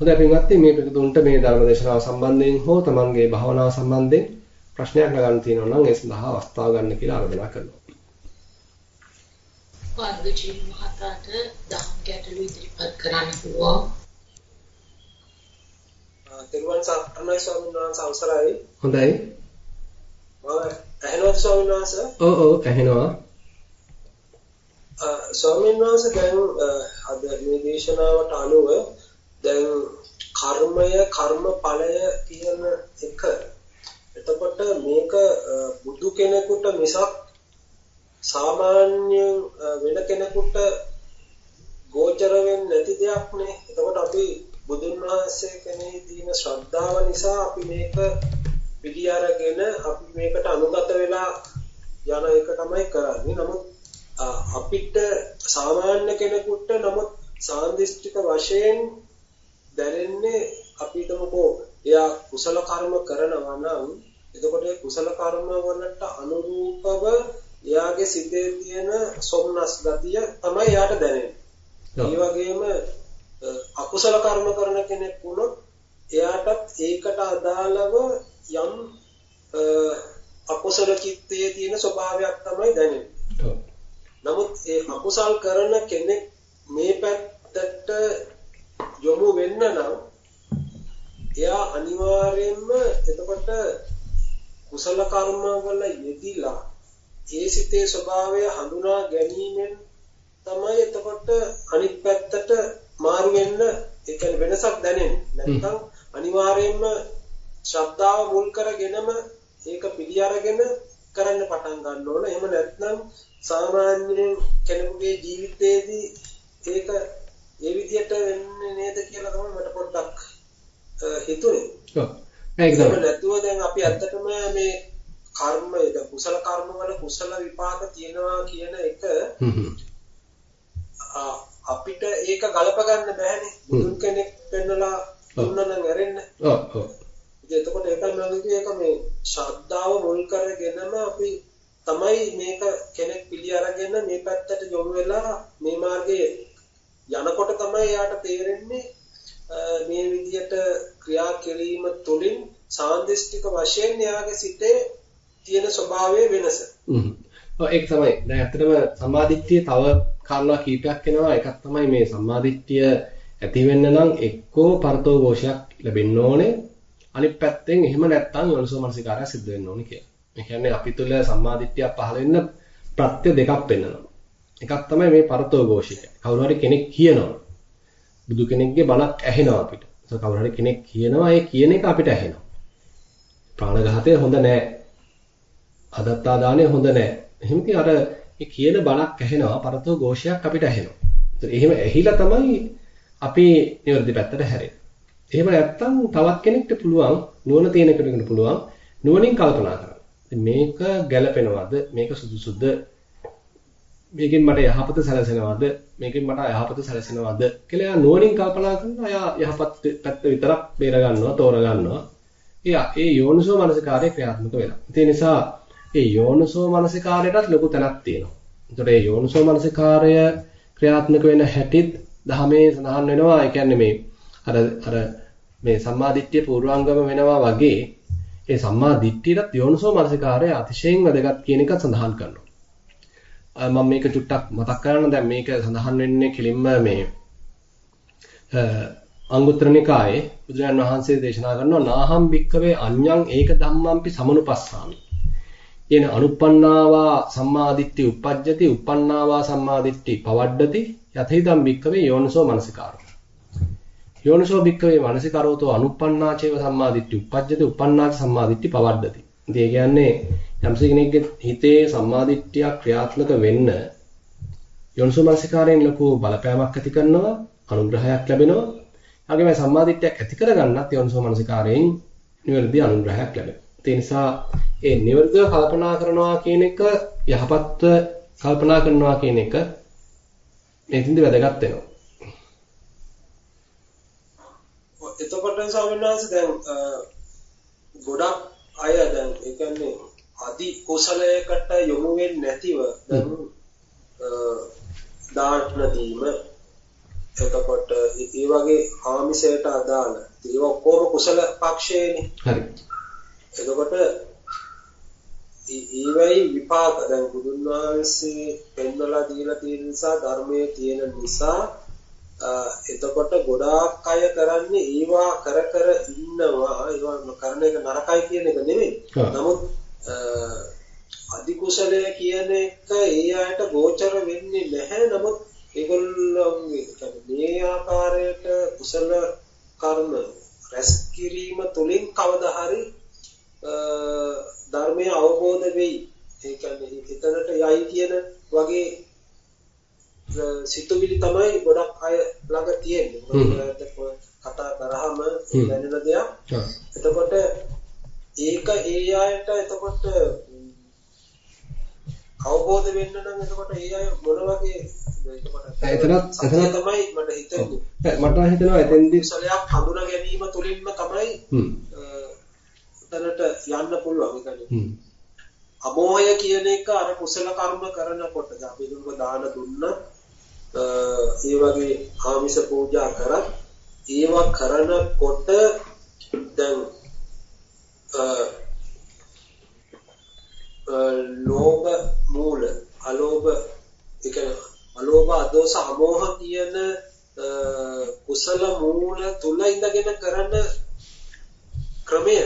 හොඳයි පින්වත්නි මේ පිටුතුන්ට මේ ධර්ම දේශනාව සම්බන්ධයෙන් හෝ තමන්ගේ භාවනාව සම්බන්ධයෙන් ප්‍රශ්නයක් නගන්න තියෙනවා නම් ඒ සඳහා අවස්ථාව ගන්න කියලා ආරාධනා කරනවා. වර්ගජී මහතාට දහම් ගැටළු ඉදිරිපත් කරන්න පුළුවන්. තිරුවන් සරණයි ස්වාමීන් වහන්සේ අවසරයි. හොඳයි. මම ඇහෙනවද ස්වාමීන් වහන්සේ? ඔව් ඔව් ඇහෙනවා. ස්වාමීන් වහන්සේ දැන් අද මේ දේශනාවට අනුව දැන් කර්මය කර්මඵලය කියන එක එතකොට මේක බුදු කෙනෙකුට මිසක් සාමාන්‍යයෙන් වෙන කෙනෙකුට ගෝචර වෙන්නේ නැති දෙයක් නේ. එතකොට අපි බුදුන් වහන්සේ කෙනෙහි තියෙන ශ්‍රද්ධාව නිසා අපි මේක පිළි අරගෙන අපි මේකට අනුගත වෙලා යන එක තමයි කරන්නේ. නමුත් අපිට සාමාන්‍ය කෙනෙකුට නමුත් සාන්දිෂ්ඨික වශයෙන් දැනෙන්නේ අපි හිතමුකෝ එයා කුසල කර්ම කරනවා නම් එතකොට ඒ කුසල කර්ම වලට අනුරූපව එයාගේ සිතේ තියෙන සොම්නස් ගතිය තමයි එයාට දැනෙන්නේ. ඒ වගේම අකුසල කර්ම කරන කෙනෙක් වුණොත් එයාටත් ඒකට අදාළව යම් අකුසල චිත්තයේ තියෙන ස්වභාවයක් තමයි දැනෙන්නේ. නමුත් ඒ අකුසල් කරන කෙනෙක් මේ පැත්තට යොමු වෙන්න නම් එයා අනිවාර්යයෙන්ම එතකොට කුසල කර්ම වල යෙදිලා ඒ සිතේ ස්වභාවය හඳුනා ගැනීමෙන් තමයි එතකොට අනිත් පැත්තට මාරු වෙන්න ඒ කියන්නේ වෙනසක් දැනෙන්නේ. නැත්නම් අනිවාර්යයෙන්ම ශ්‍රද්ධාව මුල් කරගෙනම ඒක පිළි අරගෙන කරන්න පටන් ගන්න ඕන. එහෙම නැත්නම් සාමාන්‍යයෙන් කෙනෙකුගේ ජීවිතයේදී ඒක ඒ විදිහට වෙන්නේ නේද කියලා තමයි මට පොඩ්ඩක් හිතුනේ. ඔව්. ඒක තමයි. නැතුව දැන් අපි ඇත්තටම මේ කර්ම ඒක කුසල කර්ම වල කුසල විපාක තියෙනවා කියන එක අපිට ඒක ගලප ගන්න බෑනේ. බුදුන් කෙනෙක් පෙන්නලා දුන්නා නම් ඇරෙන්න. ඔව් ඔව්. එතකොට මම කිව්වේ ඒක මේ ශ්‍රද්ධාව මුල් කරගෙනම අපි තමයි මේක කෙනෙක් පිළි අරගෙන මේ පැත්තට යොමු වෙලා මේ මාර්ගයේ යනකොට තමයි යාට තේරෙන්නේ මේ විදියට ක්‍රියා කිරීම තුළින් සාන්දිෂ්ඨික වශයෙන් යාගේ සිතේ තියෙන ස්වභාවයේ වෙනස. ඔව් ඒක තමයි. දැන් ඇත්තටම සම්මාදිට්ඨිය තව කාරණා කීපයක් එනවා. එකක් තමයි මේ සම්මාදිට්ඨිය ඇති වෙන්න නම් එක්කෝ පරතෝ ഘോഷයක් ලැබෙන්න ඕනේ. අනිත් පැත්තෙන් එහෙම නැත්නම් යෝනිසෝ මනසිකාරය සිද්ධ වෙන්න ඕනේ කියලා. ඒ කියන්නේ අපි තුල සම්මාදිට්ඨිය පහළ වෙන්න ප්‍රත්‍ය දෙකක් පෙන්වනවා. එකක් තමයි මේ පරතෝഘോഷික. කවුරු හරි කෙනෙක් කියනවා. බුදු කෙනෙක්ගේ බණක් ඇහෙනවා අපිට. කවුරු හරි කෙනෙක් කියනවා ඒ කියන එක අපිට ඇහෙනවා. ප්‍රාණඝාතය හොඳ නෑ. අදත්තා දාණය හොඳ නෑ. එහෙම අර කියන බණක් ඇහෙනවා පරතෝഘോഷයක් අපිට ඇහෙනවා. ඒත් එහෙම ඇහිලා තමයි අපි නිවැරදි පැත්තට හැරෙන්නේ. එහෙම නැත්තම් තවත් කෙනෙක්ට පුළුවන් නුවණ තියෙන කෙනෙකුට පුළුවන් නුවණින් කල්පනා කරන්න. මේක ගැළපෙනවද? මේක සුදුසුද? මේකෙන් මට යහපත සැලසෙනවද? මේකෙන් මට අයහපත සැලසෙනවද කියලා එයා නුවණින් කල්පනා කරනවා. එයා යහපත් පැත්ත විතරක් බේර ගන්නවා, තෝර ගන්නවා. එයා ඒ යෝනිසෝ මනසිකාරය ක්‍රියාත්මක වෙනවා. ඒ නිසා ඒ යෝනිසෝ මනසිකාරයටත් ලොකු තැනක් තියෙනවා. ඒතකොට ඒ යෝනිසෝ මනසිකාරය ක්‍රියාත්මක වෙන හැටිත් දහමේ සඳහන් වෙනවා. ඒ කියන්නේ මේ අර අර මේ සම්මාදිට්ඨිය පූර්වාංගම වෙනවා වගේ ඒ සම්මාදිට්ඨියටත් යෝනිසෝ මනසිකාරය අතිශයින් වැදගත් කියන එක සඳහන් කරනවා. මම මේක චුට්ටක් මතක් කරන්න දැන් මේක සඳහන් වෙන්නේ කෙලින්ම මේ අංගුත්තර නිකායේ බුදුරජාන් වහන්සේ දේශනා කරනවා නාහම් භික්කවේ අඤ්ඤං ඒක ධම්මම්පි සමනුපස්සාමි. කියන අනුප්පන්නාවා සම්මාදිට්ඨි uppajjati uppannāvā සම්මාදිට්ඨි පවඩ්ඩති යතේදම් භික්කවේ යෝනිසෝ මනසිකාරෝ. යෝනිසෝ භික්කවේ මනසිකාරෝතෝ අනුප්පන්නාචේව සම්මාදිට්ඨි uppajjati uppannāca සම්මාදිට්ඨි පවඩ්ඩති. ඉතින් ඒ කියන්නේ යම්ස කෙනෙක්ගේ හිතේ සම්මාදිට්ඨිය ක්‍රියාත්මක වෙන්න යෝනිසෝ මනසිකාරයෙන් ලොකු බලපෑමක් ඇති කරනවා අනුග්‍රහයක් ලැබෙනවා. ඒ වගේම සම්මාදිට්ඨියක් ඇති කරගන්නත් යෝනිසෝ මනසිකාරයෙන් නිවැරදි අනුග්‍රහයක් ලැබෙනවා. ඒ නිසා ඒ නිවර්තව කල්පනා කරනවා කියන එක යහපත්ව කල්පනා කරනවා කියන එක මේකින්ද වැදගත් වෙනවා. එතකොට ස්වාමීන් වහන්සේ දැන් ගොඩක් අය දැන් ඒ කියන්නේ අදි කුසලයකට යොමු වෙන්නේ නැතිව දැන් දාන දීම එතකොට ඒ වගේ ආමිෂයට අදාළ ඒව ඔක්කොම කුසල පක්ෂයේනේ. හරි. එතකොට ඊවයි විපාක දැන් බුදුන් වහන්සේ පෙන්වලා දීලා තියෙන නිසා ධර්මයේ තියෙන නිසා එතකොට ගොඩාක් අය කරන්නේ ඒවා කර කර ඉන්නවා ඒවා කරන එක නරකයි කියන එක නෙමෙයි. නමුත් අධි කුසලය කියන එක ඒ අයට ගෝචර වෙන්නේ නැහැ. නමුත් ඒගොල්ලෝගේ මේ ආකාරයට කුසල කර්ම රැස් කිරීම තුළින් කවදා හරි ධර්මය අවබෝධ වෙයි. ඒ කියන්නේ හිතනට යයි කියන වගේ සිතුවිලි තමයි ගොඩක් අය ළඟ තියෙන්නේ. කතා කරාම දැනෙන දෙයක්. එතකොට ඒක ඒ අයට එතකොට අවබෝධ වෙන්න නම් එතකොට ඒ අය මොන වගේ එතනත් එතන තමයි මට හිතෙන්නේ. මට හිතෙනවා එතෙන්දී කුසලයක් හඳුනා ගැනීම තුළින්ම තමයි එතනට යන්න පුළුවන්. ඒ අමෝහය කියන එක අර කුසල කර්ම කරනකොට අපි දුක දාන දුන්නත් ඒ වගේ ආමිෂ පූජා කරත් ඒවා කරනකොට දැන් ලෝභ මූල අලෝභ ඒ කියන්නේ අලෝභ අදෝස අමෝහ කියන කුසල මූල තුල ඉඳගෙන කරන ක්‍රමය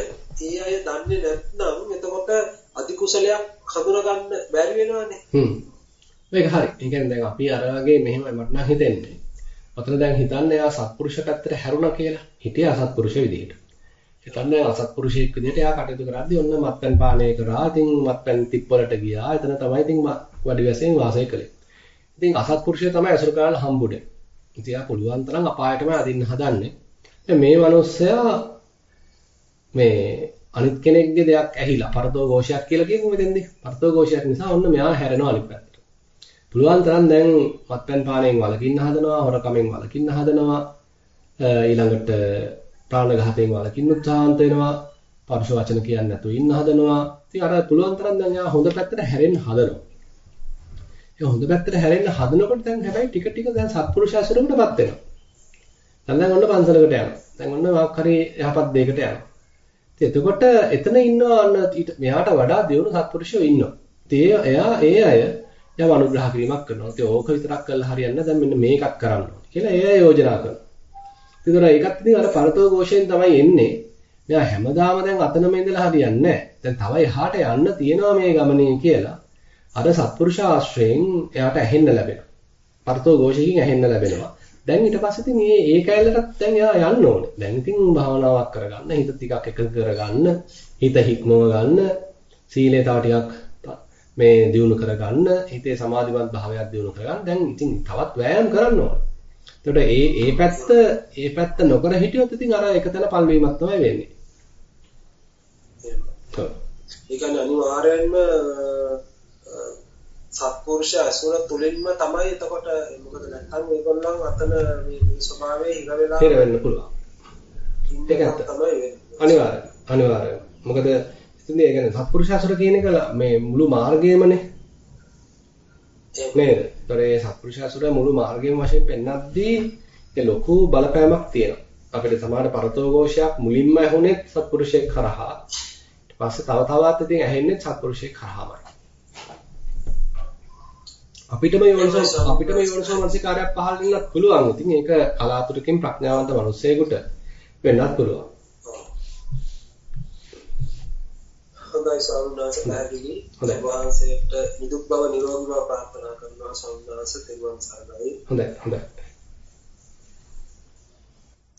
ඒ අය දන්නේ නැත්නම් එතකොට අධි කුසලයක් හඳුනා ගන්න බැරි වෙනවනේ. හ්ම්. මේක හරි. ඒ කියන්නේ දැන් අපි අර වගේ මෙහෙමයි මට නම් හිතෙන්නේ. ඔතන දැන් හිතන්න එයා සත්පුරුෂ පැත්තට හැරුණා කියලා. හිතේ අසත්පුරුෂ විදිහට. හිතන්න අසත්පුරුෂයෙක් විදිහට එයා කටයුතු කරද්දී ඔන්න මත්පැන් පානය කරා. ඉතින් මත්පැන් තිප්පලට ගියා. එතන තමයි ඉතින් වැඩි වශයෙන් වාසය කළේ. ඉතින් අසත්පුරුෂය තමයි අසුර කරන්න හම්බුනේ. ඉතින් එයා පුළුවන් තරම් අපායටම අදින්න හදන්නේ. දැන් මේ මිනිස්සයා මේ අනිත් කෙනෙක්ගේ දෙයක් ඇහිලා පරතෝ ഘോഷයක් කියලා කියමු මෙතෙන්දී. පරතෝ ഘോഷයක් නිසා ඔන්න මෙයා හැරෙනවා අනිත් පැත්තට. පුළුවන් තරම් දැන් මත්පැන් පානයෙන් වළකින්න හදනවා, හොරකමෙන් වළකින්න හදනවා. ඊළඟට ප්‍රාණඝාතයෙන් වළකින්න උත්සාහන්ත වෙනවා. පරුෂ වචන කියන්නේ නැතුව ඉන්න හදනවා. ඉතින් අර පුළුවන් තරම් දැන් යා හොඳ පැත්තට හැරෙන්න හදනවා. ඒ හොඳ පැත්තට හැරෙන්න හදනකොට දැන් හැබැයි ටික ටික දැන් සත්පුරුෂ ඇසුරකටපත් වෙනවා. දැන් දැන් ඔන්න පන්සලකට යනවා. දැන් ඔන්න මොකක් හරි යහපත් දෙයකට යනවා. එතකොට එතන ඉන්නවා අන්න මෙයාට වඩා දියුණු සත්පුරුෂයෝ ඉන්නවා. ඉතින් එයා ඒ අය යම් අනුග්‍රහ කිරීමක් කරනවා. ඉතින් ඕක විතරක් කරලා හරියන්නේ දැන් මෙන්න මේකක් කරන්න ඕනේ කියලා ඒ යෝජනා කරනවා. ඒතර ඒකත් ඉතින් අර පරතෝ ഘോഷයෙන් තමයි එන්නේ. මෙයා හැමදාම දැන් අතනම ඉඳලා හරියන්නේ නැහැ. දැන් තව එහාට යන්න තියෙනවා මේ ගමනේ කියලා. අර සත්පුරුෂ ආශ්‍රයෙන් එයාට ඇහෙන්න ලැබෙනවා. පරතෝ ഘോഷයෙන් ඇහෙන්න ලැබෙනවා. දැන් ඊට පස්සේ ඉතින් මේ ඒ කැලලටත් දැන් එයා යන්න ඕනේ. දැන් ඉතින් භාවනාවක් කරගන්න, හිත ටිකක් එකඟ කරගන්න, හිත හික්මව ගන්න, සීලය තව ටිකක් මේ දියුණු කරගන්න හිතේ සමාධිමත් භාවයක් දියුණු කරගන්න දැන් ඉතින් තවත් වෑයම් කරන්න ඕනේ එතකොට ඒ ඒ පැත්ත ඒ පැත්ත නොකර හිටියොත් ඉතින් අර එකතැන පල්වීමක් තමයි වෙන්නේ. ඒ කියන්නේ අනිවාර්යයෙන්ම සත්පුරුෂ අසුර තුලින්ම තමයි එතකොට මොකද නැත්නම් මේගොල්ලන් අතන මේ ස්වභාවයේ හිර වෙලා හිර වෙන්න පුළුවන්. ඒක. තමයි වෙන්නේ. අනිවාර්යයෙන්. අනිවාර්යයෙන්. මොකද ඉතින් ඒ කියන්නේ සත්පුරුෂ අසුර කියන එක මේ මුළු මාර්ගයමනේ. නේද? ඒතර ඒ සත්පුරුෂ අසුර මුළු මාර්ගයම වශයෙන් පෙන්වද්දී ඒ ලොකු බලපෑමක් තියෙනවා. අපිට සමාන පරතෝഘോഷයක් මුලින්ම ඇහුනේ සත්පුරුෂයෙක් කරහා. ඊට පස්සේ තව තවත් ඉතින් ඇහෙන්නේ සත්පුරුෂයෙක් කරහාමයි. අපිටම යෝනිසෝ අපිටම යෝනිසෝ මනසිකාරයක් පහළ වෙන්නත් පුළුවන්. ඉතින් ඒක කලාතුරකින් ප්‍රඥාවන්ත මිනිස්සෙකුට වෙන්නත් පුළුවන්. හොඳයි ස්වාමීන් වහන්සේ පැහැදිලි. හොඳයි වහන්සේට නිදුක් බව නිරෝගී බව ප්‍රාර්ථනා කරනවා ස්වාමීන් වහන්සේ තෙරුවන් සරණයි. හොඳයි හොඳයි.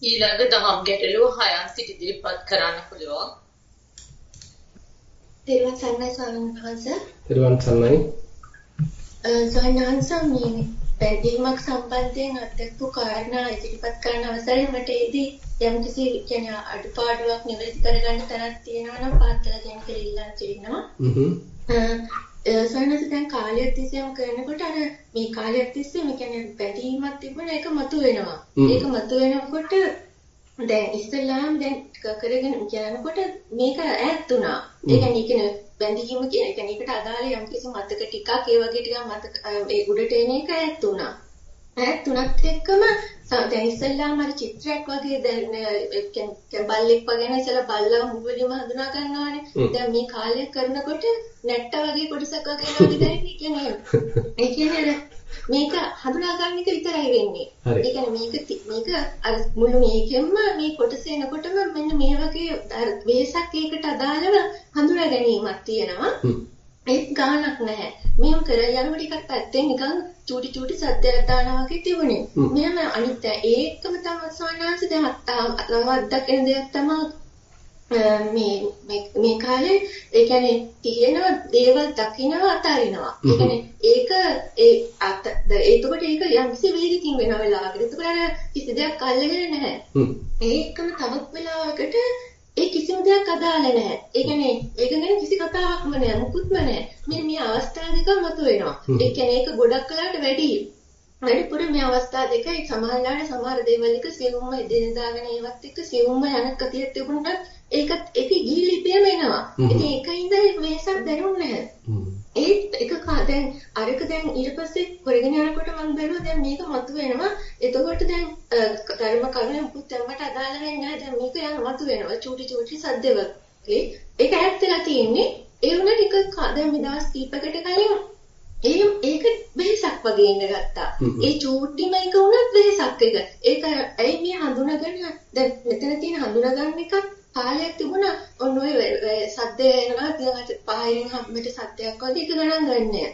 ඊළඟ දහම් ගැටලුව හයන් සිට ඉදිරිපත් කරන්න පුළුවන්. තෙරුවන් සරණයි ස්වාමීන් වහන්සේ. තෙරුවන් සරණයි. සොයනාංශ මේ බැඳීමක් සම්බන්ධයෙන් අත්දැකපු කාරණා ඉදිරිපත් කරන අවසරේ මට ඒදී යම්කිසි කියන්නේ අඩුපාඩුවක් නිවැරදි කරගන්න තරක් තියෙනවා නම් පාත්තලා දෙන්න කියලා ඉල්ලා සිටිනවා. හ්ම්. සොයනාංශ දැන් කාලයක් තිස්සේම කරනකොට අර මේ කාලයක් තිස්සේ මේ කියන්නේ බැඳීමක් තිබුණ එක මතු වෙනවා. ඒක මතු වෙනකොට දැන් ඉස්සල්ලාම දැන් කරගෙන යනකොට මේක ඈත් වුණා. ඒ කියන්නේ බැඳීම කියන එක ඒකට අදාළ යම්කිසි මතක ටිකක් ඒ වගේ ටිකක් මතක ඒ උඩට එන එක ඈත් වුණා. ඈත් වුණත් එක්කම දැන් ඉස්සෙල්ලාම අර චිත්‍රයක් වගේ දැන් බල්ලෙක් වගේ නේ ඉස්සෙල්ලා බල්ලා මුලින්ම හඳුනා ගන්නවානේ. දැන් මේ කාලයක් කරනකොට නැට්ට වගේ කොටසක් වගේ වගේ දැනෙන්නේ කියන්නේ. ඒ කියන්නේ මේක හඳුනා ගන්න එක විතරයි වෙන්නේ. ඒ කියන්නේ මේක මේක අර මුළු මේකෙන්ම මේ කොටස එනකොටම මෙන්න මේ වගේ වේසක් ඒකට අදාළව හඳුනා ගැනීමක් තියෙනවා. ඒත් ගාණක් නැහැ. මෙහෙම කරලා යනකොට ටිකක් පැත්තෙන් නිකන් චූටි චූටි සද්දයක් දානවා වගේ තිබුණේ. මෙහෙම අනිත් ඒකම තමයි සෝනාංශ දැන් අත්තාවක් දකින දෙයක් තමයි මේ මේ කාලේ ඒ කියන්නේ තියෙන දේවල් දකිනවා අතාරිනවා. ඒ කියන්නේ ඒක ඒ අත එතකොට ඒක යම්කිසි වේගකින් වෙන වෙලාවකට. එතකොට අර කිසි දෙයක් අල්ලගෙන නැහැ. ඒකම තවත් වෙලාවකට ඒ කිසිම දෙයක් අදාළ නැහැ. ඒ කියන්නේ ඒක ගැන කිසි කතාවක්ම නැහැ. මුකුත්ම නැහැ. මෙන්න මේ අවස්ථා දෙක මතුවෙනවා. ඒ කියන්නේ ඒක ගොඩක් කලකට වැඩි. වැඩිපුර මේ අවස්ථා දෙකයි සමහරවිට සමහර දේවල් එක සියුම්ම එදිනදාගෙන ඒවත් එක්ක සියුම්ම යන කතියක් තිබුණත් ඒකත් ඒක ගිහිලිපියම එනවා. ඉතින් ඒකින්ද මේසක් දැනුන්නේ නැහැ. දැන් අරක දැන් ඊට පස්සේ කරගෙන යනකොට මම බැලුවා දැන් මේක මතුවෙනවා. එතකොට දැන් ධර්ම කරුණ මුකුත් දැම්මට අදාළ වෙන්නේ නැහැ. දැන් මේක යන මතුවෙනවා. චූටි චූටි සද්දවල. ඒක ඇත්තලා තියෙන්නේ. ඒ වුණාට එක දැන් මිදාස් කීපකට කලින් ඒ ඒක වෙහසක් වගේ ඉන්න ගත්තා. ඒ චූටිම එක වුණත් වෙහසක් එක. ඒක ඇයි මේ හඳුනගන්න දැන් මෙතන තියෙන හඳුනගන්න එකක් කාලයක් තිබුණා ඔන්න ඔය සද්ද එනවා ඊළඟට පහින් හැමෙට සද්දයක් වගේ එක ගණන් ගන්නෑ.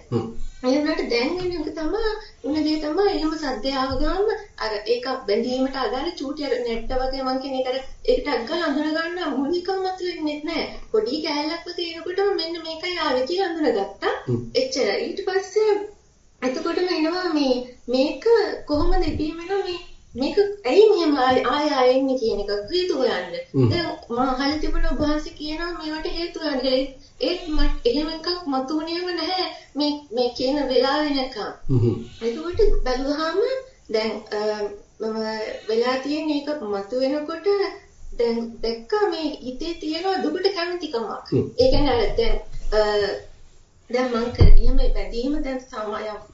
ඒ වුණාට දැන් එන එක තමයි උන දේ තමයි එහෙම සද්දය ආව ගාම අර ඒක බැඳීමට අදාළ චූටි අර නෙට්ට වගේ මං කියන එකට ඒකට අග්ගල අඳුන ගන්න මූලිකම මත වෙන්නේ නැහැ. පොඩි කෑල්ලක් තියෙනකොටම මෙන්න මේකයි ආවේ කියලා අඳුනගත්තා. එච්චර. ඊට පස්සේ එතකොටම එනවා මේ මේක කොහොමද ඉපීමෙනවා මේ මේක ඇයි මෙහෙම ආය ආය එන්නේ කියන එක හේතු හොයන්න. දැන් මම අහලා තිබුණ ඔබවහන්සේ කියනවා මේවට හේතු හොයන්න. ඒත් මට එහෙම එකක් මතුවුනේම නැහැ මේ මේ කියන වෙලාව වෙනකම්. එතකොට බැලුවාම දැන් මම වෙලා තියෙන එක මතුවෙනකොට දැන් දැක්කා මේ හිතේ තියෙන දුකට කැමතිකමක්. ඒ කියන්නේ දැන් දැන් මං කරගියම බැඳීම දැන්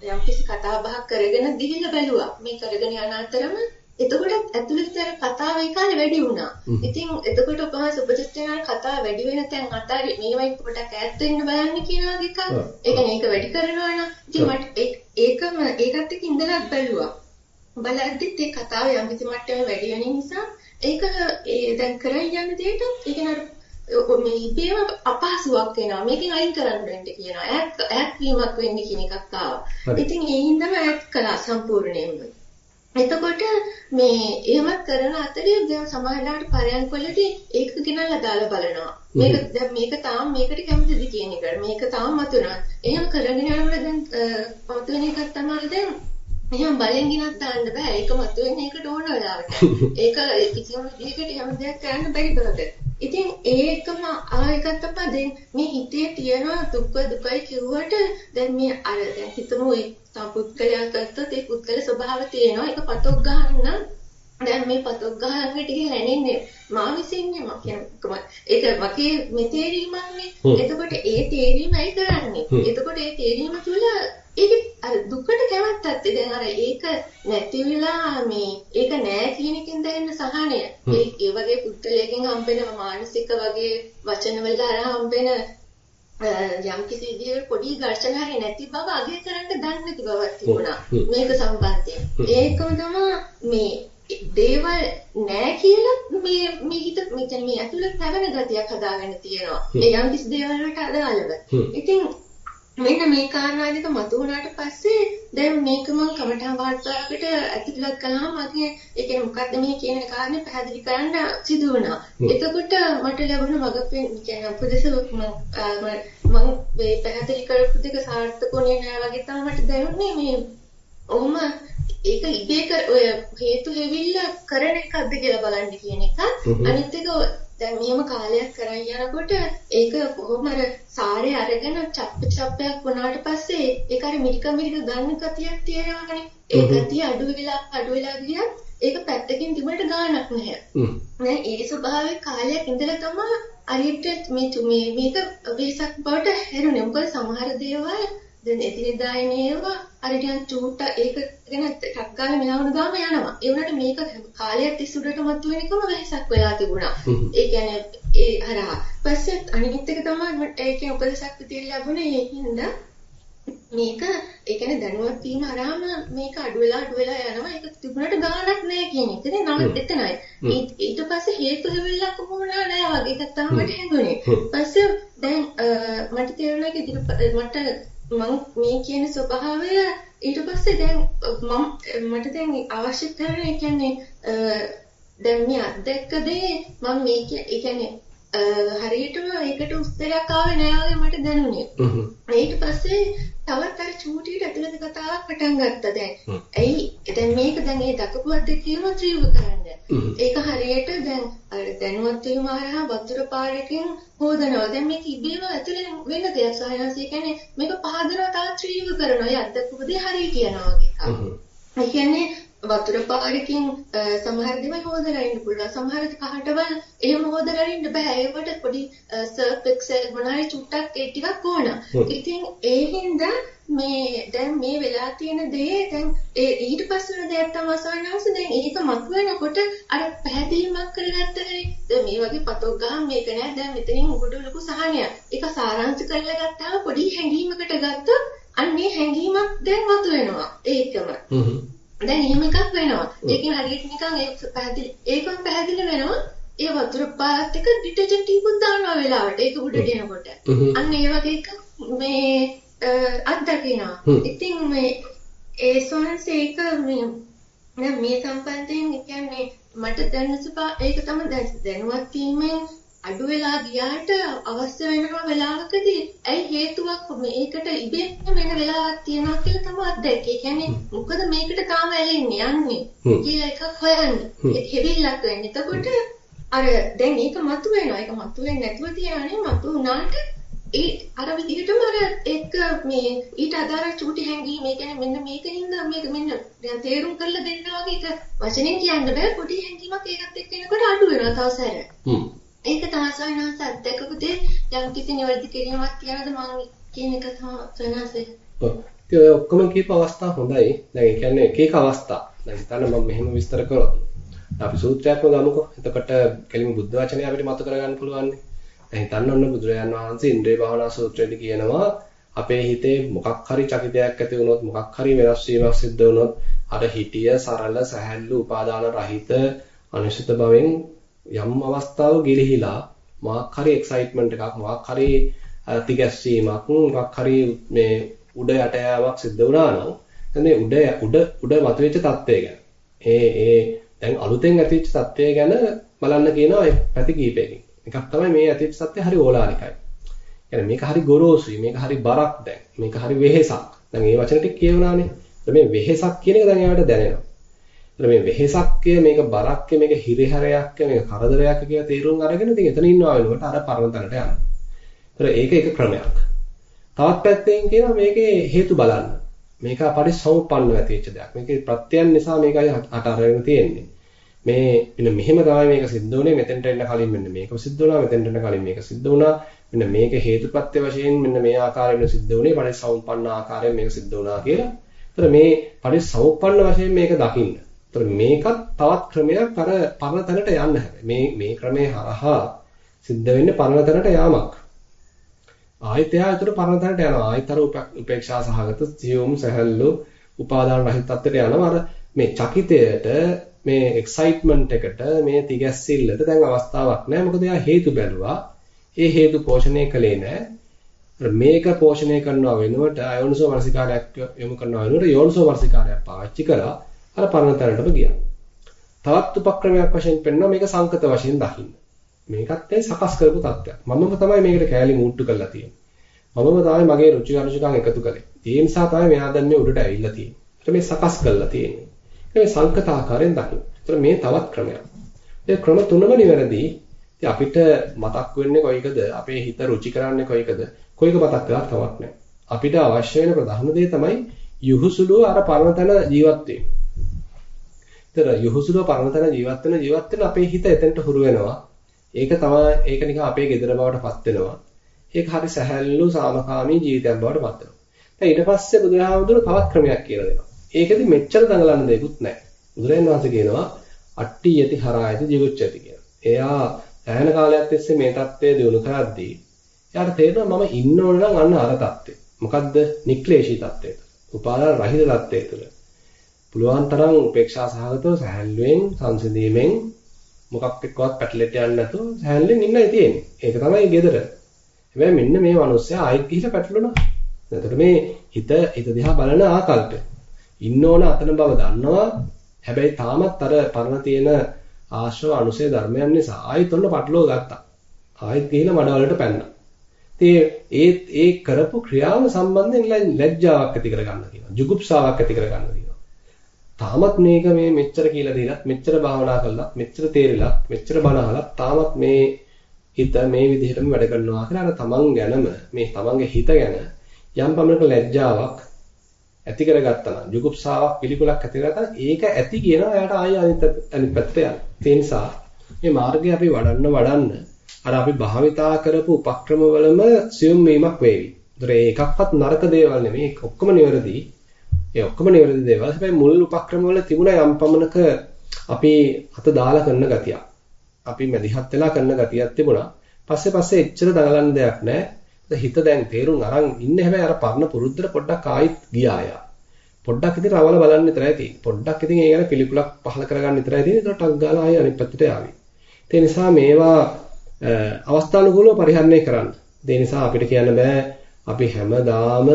යම් කිසි කතා බහක් කරගෙන ගිහිල්ලා බැලුවා. මේ කරගෙන යන අතරම එතකොට ඇතුළත අර කතාව ඒ කාලේ වැඩි වුණා. ඉතින් එතකොට ඔබවහන්සේ උපදෙස්තයන් කතාව වැඩි වෙන තැන් අතාරි මේවයි පොඩක් ඈත් වෙන්න බලන්න කියන එකක්. ඒ කියන්නේ ඒක වැඩි කරනවා නම් ඉතින් මට ඒකම ඒකත් එක්ක ඉඳලා බැලුවා. බලද්දිත් ඒ කතාව යම් කිසි මට්ටමක වැඩි වෙන නිසා ඒක ඒ දැන් කරගෙන යන දෙයට ඒ කියන්නේ මේ ඉබේම අපහසුාවක් වෙනවා. මේකෙන් අයින් කරන්න වෙන්න කියනවා. ඈත් ඈත් වීමක් වෙන්න කියන එකක් ආවා. ඉතින් ඒ හින්දාම ඈත් කළා සම්පූර්ණයෙන්ම. එතකොට මේ එහෙම කරන අතරේ දැන් සමහරවිට පරයන්කොලදී ඒක ගෙනල්ලා දාලා බලනවා. මේක දැන් මේක තාම මේකට කැමතිද කියන එකට. මේක තාම මතුනවා. එහෙම කරගෙන යනකොට දැන් මතුවෙන එකක් තමයි දැන් එහෙනම් බලෙන් ගිනත් දාන්න බෑ. ඒක මතුවෙන්නේ ඒකට ඕන වෙලාවට. ඒක කිසිම විදිහකට හැම දෙයක් කරන්න බැරි බවට. ඉතින් ඒකම ආයෙක තමයි දැන් මේ හිතේ තියෙන දුක දුකයි කිව්වට දැන් මේ අර දැන් හිතමු ඒ පුද්ගලයා ගත්තොත් ඒ පුද්ගල ස්වභාව තියෙනවා. ඒක පතොක් ගන්න දැන් මේ පතොක් ගහන ටික හැනෙන්නේ මා විසින්නේ මම කියන්නේ ඒක මගේ මේ තේරීමන්නේ. එතකොට ඒ තේරීමයි කරන්නේ. එතකොට ඒ තේරීම තුළ ඒක අර දුකට කැමැත්තත් දැන් අර ඒක නැති වෙලා මේ ඒක නෑ කියන එකෙන් දැනෙන සහනය. ඒ ඒ වගේ පුද්ගලයෙක්ගෙන් හම්බෙන මානසික වගේ වචන වල අර හම්බෙන යම් කිසි විදිහකට පොඩි ඝර්ෂණ හරි නැති බව අගය කරන්න දන්නේ නැති බවක් තිබුණා. මේක සම්බන්ධයෙන්. ඒකම තමයි මේ දේවල් නෑ කියලා මේ මේ හිත මේ මේ ඇතුළත පැවෙන ගතියක් හදාගෙන තියෙනවා. ඒ යම් කිසි දේවල් වලට අදාළව. ඉතින් මෙන්න මේ කාරණා දෙක මතුවුණාට පස්සේ දැන් මේක මම කමඨා වාර්තාවකට ඇතුළත් කළාම මගේ ඒ කියන්නේ මොකද්ද මේ කියන කාරණේ පැහැදිලි කරන්න සිදු වුණා. එතකොට මට ලැබුණ මග කියන්නේ උපදේශ මම මේ පැහැදිලි කරපු දෙක සාර්ථකුනේ නෑ වගේ තමයි මට දැනුනේ මේ ඔහොම ඒක ඉබේ කර ඔය හේතු හේවිල්ල කරන එකක්ද කියලා බලන්න කියන එක. අනිත් එක දැන් මෙහෙම කාලයක් කරන් යනකොට ඒක කොහොම අර සාරේ අරගෙන චප්ප චප්පයක් වුණාට පස්සේ ඒක අර මිරික මිරික ගන්න ගතියක් තියෙනවානේ. ඒ ගතිය අඩු වෙලා අඩු වෙලා ගියත් ඒක පැත්තකින් තිබුණට ගාණක් නැහැ. නෑ ඒ ස්වභාවයේ කාලයක් ඉඳලා තමයි අරිට මේ මේ මේක වෙහසක් බවට හැරුණේ. මොකද සමහර දේවල් දැන් එදිනෙදා එනේවා අර ටිකක් චූට්ට ඒක ගැන ටක් ගාලා මෙලවන ගාම යනවා. ඒ වුණාට මේක කාලයක් තිස්සේ උඩට මතුවෙන එකම වෙහසක් වෙලා තිබුණා. ඒ කියන්නේ ඒ හරහා. පස්සේ අනිත් එක තමයි ඒකේ උපදේශක් විදියට ලැබුණේ ඒකින්ද මේක ඒ කියන්නේ දැනුවත් වීම අරාම මේක අඩු වෙලා අඩු වෙලා යනවා. ඒක තිබුණට ගාණක් නැහැ කියන එක. ඉතින් නම් එතනයි. ඊට පස්සේ හේතු හැවිල්ලක් කොහොමද නැහැ වගේ එකක් තමයි මට හැඟුණේ. පස්සේ දැන් මට තේරුණා ඒක මට මම මේ කියන ස්වභාවය ඊට පස්සේ දැන් මම මට දැන් අවශ්‍ය කරන ඒ කියන්නේ දැන් මේ අත්දැක්ක දේ මම මේක ඒ කියන්නේ හරියටම ඒකට උත්තරයක් ආවේ නෑ වගේ මට දැනුනේ. ඊට පස්සේ තවත් අර චූටියට ඇතුළත කතාවක් පටන් ගත්තා දැන්. ඇයි දැන් මේක දැන් ඒ දකපු අධ්‍යක්ෂකම ත්‍රිව කරන්න. ඒක හරියට දැන් අර දැනුවත් වීම හරහා වතුර පාරකින් හොදනවා. දැන් මේක ඉබේම ඇතුළේ වෙන දෙයක් සාහනසී කියන්නේ මේක පහදනවා තවත් ත්‍රිව කරනවා. ඒ අධ්‍යක්ෂකපු දේ හරිය කියනවා වගේ. ඒ කියන්නේ වතුර පාරකින් සමහර දේවල් හොදලා ඉන්න පුළුවන්. සමහර කහටවල් එහෙම හොදලා ඉන්න බෑ. ඒකට පොඩි සර්ෆ් එක්සෙල් මොනාරි චුට්ටක් ඒ ටිකක් ඕන. ඉතින් ඒ හින්දා මේ දැන් මේ වෙලා තියෙන දේ දැන් ඒ ඊට පස්සේ වෙන දෙයක් තමයි සවනහස දැන් ඒක මත් වෙනකොට අර පැහැදිලිමක් කරගත්ත හැරි දැන් මේ වගේ පතොක් ගහම මේක නෑ දැන් මෙතනින් උඩ ලොකු සහනයක්. ඒක සාරාංශ කරලා ගත්තාම පොඩි හැඟීමකට ගත්තොත් අන්නේ හැඟීමක් දැන් මතු වෙනවා ඒකම. දැන් එහෙම එකක් වෙනවා. ඒකෙන් හරියට නිකන් ඒක පැහැදිලි ඒකම පැහැදිලි වෙනවා. ඒ වතුර පාත් එක ඩිටර්ජන්ට් ටිකක් දානවා වෙලාවට. ඒක උඩට එනකොට. අන්න ඒ වගේ එකක් මේ අත්දකිනවා. ඉතින් මේ ඒ සෝනස් ඒක මේ මේ සම්බන්ධයෙන් කියන්නේ මට දැනුසපා ඒක තමයි දැනුවත් වීමෙන් අඩු වෙලා ගියාට අවශ්‍ය වෙනවා වෙලාවකදී ඇයි හේතුවක් මේකට ඉබේම වෙන වෙලාවක් තියෙනවා කියලා තමයි අත්දැකේ. ඒ කියන්නේ මොකද මේකට තාම ඇලෙන්නේ යන්නේ කියලා එකක් හොයන්නේ. හෙවිලක් වෙන්නේ. එතකොට අර දැන් මේක මතු වෙනවා. ඒක මතු වෙන්නේ නැතුව තියන්නේ මතු වුණාට ඒ අර විදිහටම අර එක්ක මේ ඊට අදාළ චූටි හැංගීම ඒ කියන්නේ මෙන්න මේකින්ද මේක මෙන්න දැන් තේරුම් කරලා දෙන්න වගේ එක වචනෙන් කියන්න බෑ පොඩි හැංගීමක් ඒකත් එක්ක එනකොට අඩු වෙනවා තව සැර. ඒක තමයි සවිනාස අත්දැකපු දේ යම් කිසි නිවැරදි කිරීමක් කියනද මම කියන එක තමයි සවිනාසේ. ඔව්. ඉතින් ඔය ඔක්කොම කියපු අවස්ථා හොඳයි. දැන් ඒ කියන්නේ එක එක අවස්ථා. දැන් හිතන්න මම මෙහෙම විස්තර කරොත් අපි සූත්‍රයක්ම ගමුකෝ. එතකොට කෙලිම බුද්ධ වචනය අපිට මතක කරගන්න පුළුවන්. දැන් හිතන්න ඔන්න බුදුරජාන් වහන්සේ ඉන්ද්‍රිය භාවනා සූත්‍රයේදී කියනවා අපේ හිතේ මොකක් හරි චකිතයක් ඇති වුණොත් මොකක් හරි වෙනස් වීමක් සිද්ධ වුණොත් අර හිටිය සරල සැහැල්ලු උපාදාන රහිත අනිශ්චිත භවෙන් යම් අවස්ථාවක ගිලිහිලා මොකක් හරි එක්සයිට්මන්ට් එකක් මොකක් හරි තිගැස්සීමක් මොකක් හරි මේ උඩ යට යාවක් සිද්ධ වුණා නම් එන්නේ උඩ උඩ උඩ මතුවෙච්ච තත්ත්වය ගැන. ඒ ඒ දැන් අලුතෙන් ඇතිවෙච්ච තත්ත්වය ගැන බලන්න කියනවා පැති කීපයකින්. එකක් තමයි මේ ඇතිවෙච්ච තත්ත්වය හරි ඕලානිකයි. يعني මේක හරි ගොරෝසුයි මේක හරි බරක් දැන්. මේක හරි වෙහෙසක්. දැන් මේ වචන ටික කියවුණානේ. මේ වෙහෙසක් කියන එක දැන් එයාට දැනෙනවා. මේ වෙහෙසක්ය මේක බරක්ය මේක හිරිහැරයක්ය මේක කරදරයක්ය කියලා තේරුම් අරගෙන ඉතින් එතන ඉන්නවා වෙනකොට අර පරණ තැනට යනවා. ඒතර ඒක එක ක්‍රමයක්. තවත් පැත්තෙන් කියනවා මේකේ හේතු බලන්න. මේක පරිසම්පන්නව ඇතිවෙච්ච දෙයක්. මේකේ ප්‍රත්‍යයන් නිසා මේකයි අට අරගෙන තියෙන්නේ. මේ මෙන්න මෙහෙම තමයි මේක සිද්ධ වුනේ මෙතෙන්ට එන්න කලින් මෙන්න මේක සිද්ධ වුණා මෙතෙන්ට එන්න කලින් මේක සිද්ධ වුණා මෙන්න මේක හේතුපත්‍ය වශයෙන් මෙන්න මේ ආකාරයෙන් සිද්ධ වුනේ පරිසම්පන්න ආකාරයෙන් මේක සිද්ධ වුණා කියලා. ඒතර මේ පරිසම්පන්න වශයෙන් මේක දකින්න. ඒතර මේකත් තවත් ක්‍රමයක් අර පරණ තැනට යන්න හැබැයි. මේ මේ ක්‍රමේ හරහා සිද්ධ වෙන්නේ පරණ තැනට යාමක්. ආයතය ඒතර පරණ තැනට යනවා. ආයතර උපේක්ෂා සහගත සියුම් සහල්ලු උපාදාන රහිත තත්ත්වයට යනවා. අර මේ චකිතයට මේ එක්සයිට්මන්ට් එකට මේ තිගැස්සිල්ලට දැන් අවස්ථාවක් නැහැ. මොකද එයා හේතු බැලුවා. ඒ හේතු පෝෂණය කළේ නැහැ. මේක පෝෂණය කරනවා වෙනුවට අයෝනිසෝ මනසිකාරයක් යොමු කරනවා වෙනුවට යෝනිසෝ මනසිකාරයක් පාවිච්චි කළා. අර පරණ තැනටම ගියා. තවත් උපක්‍රමයක් වශයෙන් පෙන්වනවා මේක සංකත වශයෙන් දකින්න. මේකත් ඒ සකස් කරපු තත්ත්වයක්. මමම තමයි මේකට කෑලි මූට්ටු කරලා තියෙන්නේ. මමම තමයි මගේ රුචි අරුචිකම් එකතු කළේ. ඒ නිසා තමයි මෙයා දැන් මේ උඩට ඇවිල්ලා තියෙන්නේ. මේ සකස් කරලා තියෙන්නේ. මේ සංකත ආකාරයෙන් දකින්න. ඒතර මේ තවත් ක්‍රමයක්. ඒ ක්‍රම තුනම නිවැරදි. ඉතින් අපිට මතක් වෙන්නේ කොයිකද? අපේ හිත රුචි කරන්නේ කොයිකද? කොයික මතක් වෙලා තවත් නැහැ. අපිට අවශ්‍ය වෙන ප්‍රධාන දේ තමයි යහුසුලුව අර පරණ තැන ජීවත් වීම. එතන යොහුසුලව පරණතන ජීවත් වෙන ජීවත් වෙන අපේ හිත එතනට හුරු වෙනවා. ඒක තමයි ඒක නිකන් අපේ gedara බවට පත් වෙනවා. ඒක හරි සැහැල්ලු සාමකාමී ජීවිතයක් බවට පත් වෙනවා. දැන් ඊට පස්සේ බුදුහාමුදුරුවෝ තවත් ක්‍රමයක් කියලා දෙනවා. ඒකෙදි මෙච්චර දඟලන්න දෙයක්වත් නැහැ. බුදුරජාණන් වහන්සේ කියනවා අට්ටි යති හරායති ජීවච්ඡති කියලා. එයා සෑහෙන කාලයක් තිස්සේ මේ தත්ත්වය දිනු කරද්දී එයාට තේරෙනවා මම ඉන්න ඕන නම් අන්න අර தත්ත්වය. මොකද්ද? නික්ලේශී தත්ත්වය. උපාදාන රහිත தත්ත්වය තුළ. පුළුවන් තරම් උපේක්ෂා සහගතව සහැල්ලුවෙන් සංසිඳීමෙන් මොකක් එක්කවත් පැටලෙට යන්නේ නැතුව සහැල්ලුවෙන් ඉන්නයි තියෙන්නේ. ඒක තමයි gedara. හැබැයි මෙන්න මේ මිනිස්සයා ආයෙත් ගිහිල්ලා පැටලුණා. එතකොට මේ හිත හිත දිහා බලන ආකල්පය. ඉන්න ඕන අතන බව දන්නවා. හැබැයි තාමත් අර පරණ තියෙන ආශ්‍රව අනුසය ධර්මයන් නිසා ආයෙත් ඔන්න පටලව ගත්තා. ආයෙත් ගිහිල්ලා මඩවලට පැන්නා. ඉතින් ඒ ඒ කරපු ක්‍රියාව සම්බන්ධයෙන් ලැජ්ජාවක් ඇති කරගන්න කියනවා. ජුගුප්සාවක් ඇති කරගන්න කියනවා. තාමත් මේක මේ මෙච්චර කියලා දීලත් මෙච්චර භාවනා කළත් මෙච්චර තේරිලත් මෙච්චර බණ අහලත් තාමත් මේ හිත මේ විදිහටම වැඩ කරනවා කියලා අර තමන් ගැනම මේ තමන්ගේ හිත ගැන යම් පමණක ලැජ්ජාවක් ඇති කරගත්තා නම් ජුගුප්සාවක් පිළිකුලක් ඇති කරගත්තා ඒක ඇති කියනවා එයාට ආයෙ අනිත් අනිත් පැත්තට යන්න. ඒ නිසා මේ මාර්ගය අපි වඩන්න වඩන්න අර අපි භාවිතා කරපු උපක්‍රම වලම සියුම් වීමක් වේවි. ඒතර ඒකක්වත් නරක දේවල් නෙමෙයි. ඔක්කොම නිවැරදි. ඒ ඔක්කොම නිවැරදි දේවල්. හැබැයි මුල් උපක්‍රම වල තිබුණා යම් පමණක අපි අත දාලා කරන ගතියක්. අපි මැදිහත් වෙලා කරන ගතියක් තිබුණා. පස්සේ පස්සේ එච්චර දඟලන්න දෙයක් නැහැ. හිත දැන් තේරුම් අරන් ඉන්නේ හැබැයි අර පරණ පුරුද්දට පොඩ්ඩක් ආයිත් ගියා යා. පොඩ්ඩක් ඉතින් රවල බලන්න විතරයි තියෙන්නේ. පොඩ්ඩක් ඉතින් ඒ ගැන පිළිකුලක් පහල කරගන්න විතරයි තියෙන්නේ. ඒකට ටක් ගාලා ආයෙ අනිත් පැත්තට යාවි. ඒ නිසා මේවා අවස්ථානුකූලව පරිහරණය කරන්න. ඒ නිසා අපිට කියන්න බෑ අපි හැමදාම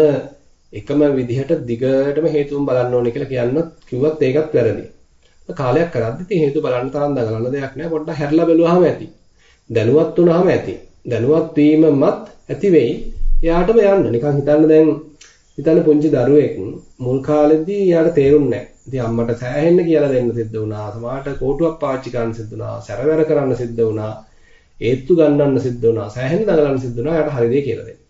එකම විදිහට දිගටම හේතුන් බලන්න ඕනේ කියලා කියන්නත් කිව්වත් ඒකත් වැරදි. කාලයක් කරද්දි ඉතින් හේතු බලන්න තරම් දඟලන දෙයක් නෑ. පොඩ්ඩක් හැරිලා බැලුවාම ඇති. දැනුවත් වුණාම ඇති. දැනුවත් වීමමත් ඇති වෙයි. එයාටම යන්න. නිකන් හිතන්න දැන් හිතන්න පුංචි දරුවෙක් මුල් කාලෙදී එයාට තේරුන්නේ නැහැ. ඉතින් අම්මට සෑහෙන්න කියලා දෙන්න සිද්ධ වුණා. සමහරට කෝටුවක් පාවිච්චි කරන්න සිද්ධ වුණා. සැරවැර කරන්න සිද්ධ වුණා. ඒත්තු ගන්නන්න සිද්ධ වුණා. සෑහෙන්න දඟලන්න සිද්ධ වුණා. එයාට හරි දේ කියලා දෙන්න.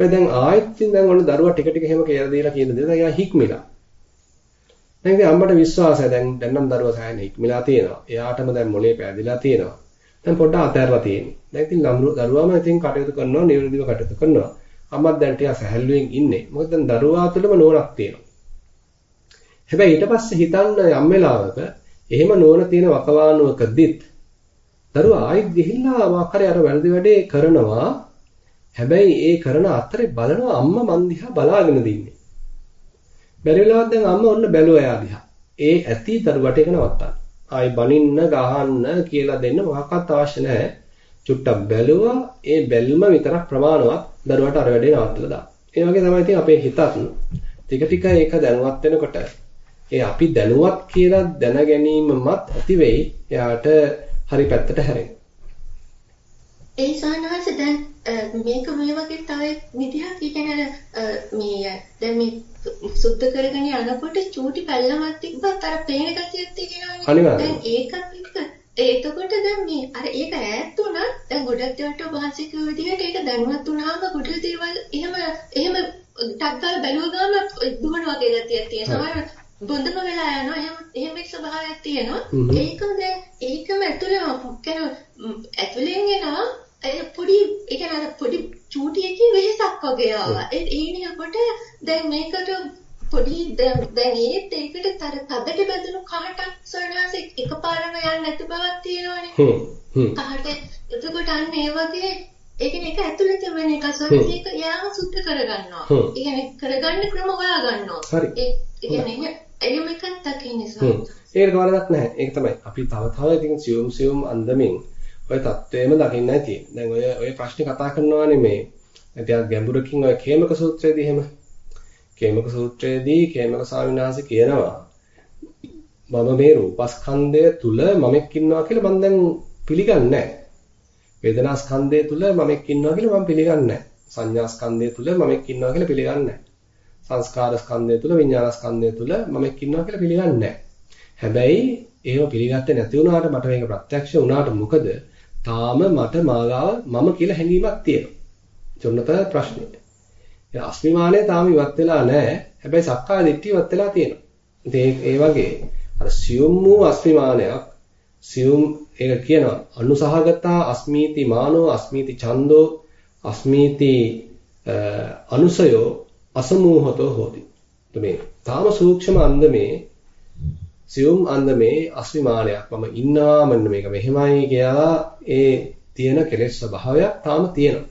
හැබැයි දැන් ආයෙත් දැන් ඔන්න දරුවා ටික ටික එහෙම කියලා දීලා කියන දේ දැන් එයා හික්මිලා. දැන් ඉතින් අම්මට විශ්වාසයි දැන් දැන් නම් දරුවා සෑහෙන හික්මිලා තියෙනවා. එයාටම දැන් මොලේ පෑදිලා තියෙනවා. දැන් පොඩ්ඩක් අතහැරලා තියෙන්නේ. දැන් ඉතින් දරුවාම ඉතින් කටයුතු කරනවා, නිවැරදිව කටයුතු කරනවා. අම්මත් දැන් ටිකක් සැහැල්ලුවෙන් ඉන්නේ. මොකද දැන් දරුවා තුළම නෝනක් තියෙනවා. හැබැයි ඊට පස්සේ හිතන්න යම් වෙලාවක එහෙම නෝන තියෙන වකවානුවකදීත් දරුවා ආයෙත් ගිහිල්ලා වාකරේ අර වැරදි වැඩේ කරනවා. හැබැයි ඒ කරන අතරේ බලනවා අම්මා මන් දිහා බලාගෙන දින්නේ. බැරි වෙලාවත් දැන් අම්මා ඔන්න බැලුවා එයා දිහා. ඒ ඇති දරුවට එක නවත්තන්න. ආයි බනින්න ගහන්න කියලා දෙන්න මොකක්වත් අවශ්‍ය නැහැ. චුට්ටක් බැලුවා ඒ බැල්ම විතරක් ප්‍රමාණවත් දරුවට අර වැඩේ නවත්තලා දාන්න. ඒ වගේ තමයි ඉතින් අපේ හිතත් ටික ටික ඒක දැනුවත් වෙනකොට ඒ අපි දැනුවත් කියලා දැන ගැනීමමත් ඇති වෙයි එයාට හරි පැත්තට හැරෙන්න. ඒ සානහස දැන් මේක මේ වගේ තව විදිහක් කියන්නේ මේ දැන් මේ සුද්ධ කරගෙන යනකොට චූටි පැල්ලමක් තිබ්බත් අර පේන ගතියක් තියෙනවනේ. දැන් ඒකත් එක්ක එතකොට දැන් මේ අර ඒක ඈත් වුණා දැන් ගොඩක් දේවල්ට වහන්සේ කිව්ව විදිහට ඒක දැනුවත් වුණාම ගොඩක් දේවල් එහෙම එහෙම ටක් ගාලා බැලුව ගාම දුවන වගේ ගතියක් තියෙනවා. බොඳම වෙලා යනවා එහෙම එහෙම එක් ස්වභාවයක් තියෙනවා. ඒකම දැන් ඒකම ඇතුළේ කියන ඇතුළෙන් එනවා පොඩි ඒ කියන්නේ අර පොඩි චූටි එකේ වෙහසක් වගේ ආවා. ඒ ඒනියකොට දැන් මේකට පොඩි දැන් ඒත් ඒකට තර තදට බැඳුණු කහටක් සොයනාස එකපාරම යන්නේ නැති බවක් තියෙනවනේ. හ්ම්. කහට එතකොට අන්න ඒ වගේ ඒ කියන්නේ ඒක ඇතුළේ තියෙන එක සොයන එක යාම සුද්ධ කරගන්නවා. ඒ කියන්නේ කරගන්න ක්‍රම හොයා ගන්නවා. හරි. ඒ කියන්නේ එහෙම එකක් දකින්නේ සාම. ඒකට වරදක් නැහැ. ඒක තමයි. අපි තව තව ඉතින් සියුම් සියුම් අන්දමින් ඔය தത്വෙම දකින්නයි තියෙන්නේ. දැන් ඔය ඔය ප්‍රශ්නේ කතා කරනවානේ මේ ටිකක් ගැඹුරකින් ඔය කේමක සූත්‍රයේදී එහෙම කේමක සූත්‍රයේදී කේමක ස්වාමීන් කියනවා මම මේ රූපස්කන්ධය තුල මමෙක් ඉන්නවා කියලා මම දැන් පිළිගන්නේ නැහැ. වේදනාස්කන්ධය තුල මමෙක් ඉන්නවා කියලා මම පිළිගන්නේ නැහැ. සංඥාස්කන්ධය තුල මමෙක් ඉන්නවා කියලා පිළිගන්නේ නැහැ. සංස්කාරස්කන්ධය තුල විඤ්ඤාණස්කන්ධය තුල මමෙක් ඉන්නවා කියලා පිළිගන්නේ නැහැ. හැබැයි ඒව පිළිගත්තේ නැති වුණාට මට මේක ප්‍රත්‍යක්ෂ වුණාට මොකද? තාම මට මාගාව මම කියලා හැඟීමක් තියෙනවා. චොන්නත ප්‍රශ්නේ. ඒ අස්මිමානය තාම ඉවත් වෙලා නැහැ. හැබැයි සක්කාය දිට්ඨිය ඉවත් වෙලා තියෙනවා. ඉතින් ඒ වගේ අර සියුම් වූ අස්මිමානයක් සියුම් ඒක කියනවා අනුසහගතා අස්මීති මානෝ අස්මීති ඡන්தோ අස්මීති අනුසයෝ අසමූහතෝ හෝති. මේ තාම සූක්ෂම අන්දමේ සියුම් අන්දමේ අස්විමානයක් මම ඉන්නවා මෙන්න මේක මෙහෙමයි කියලා ඒ තියෙන කෙලෙස් ස්වභාවයක් තාම තියෙනවා.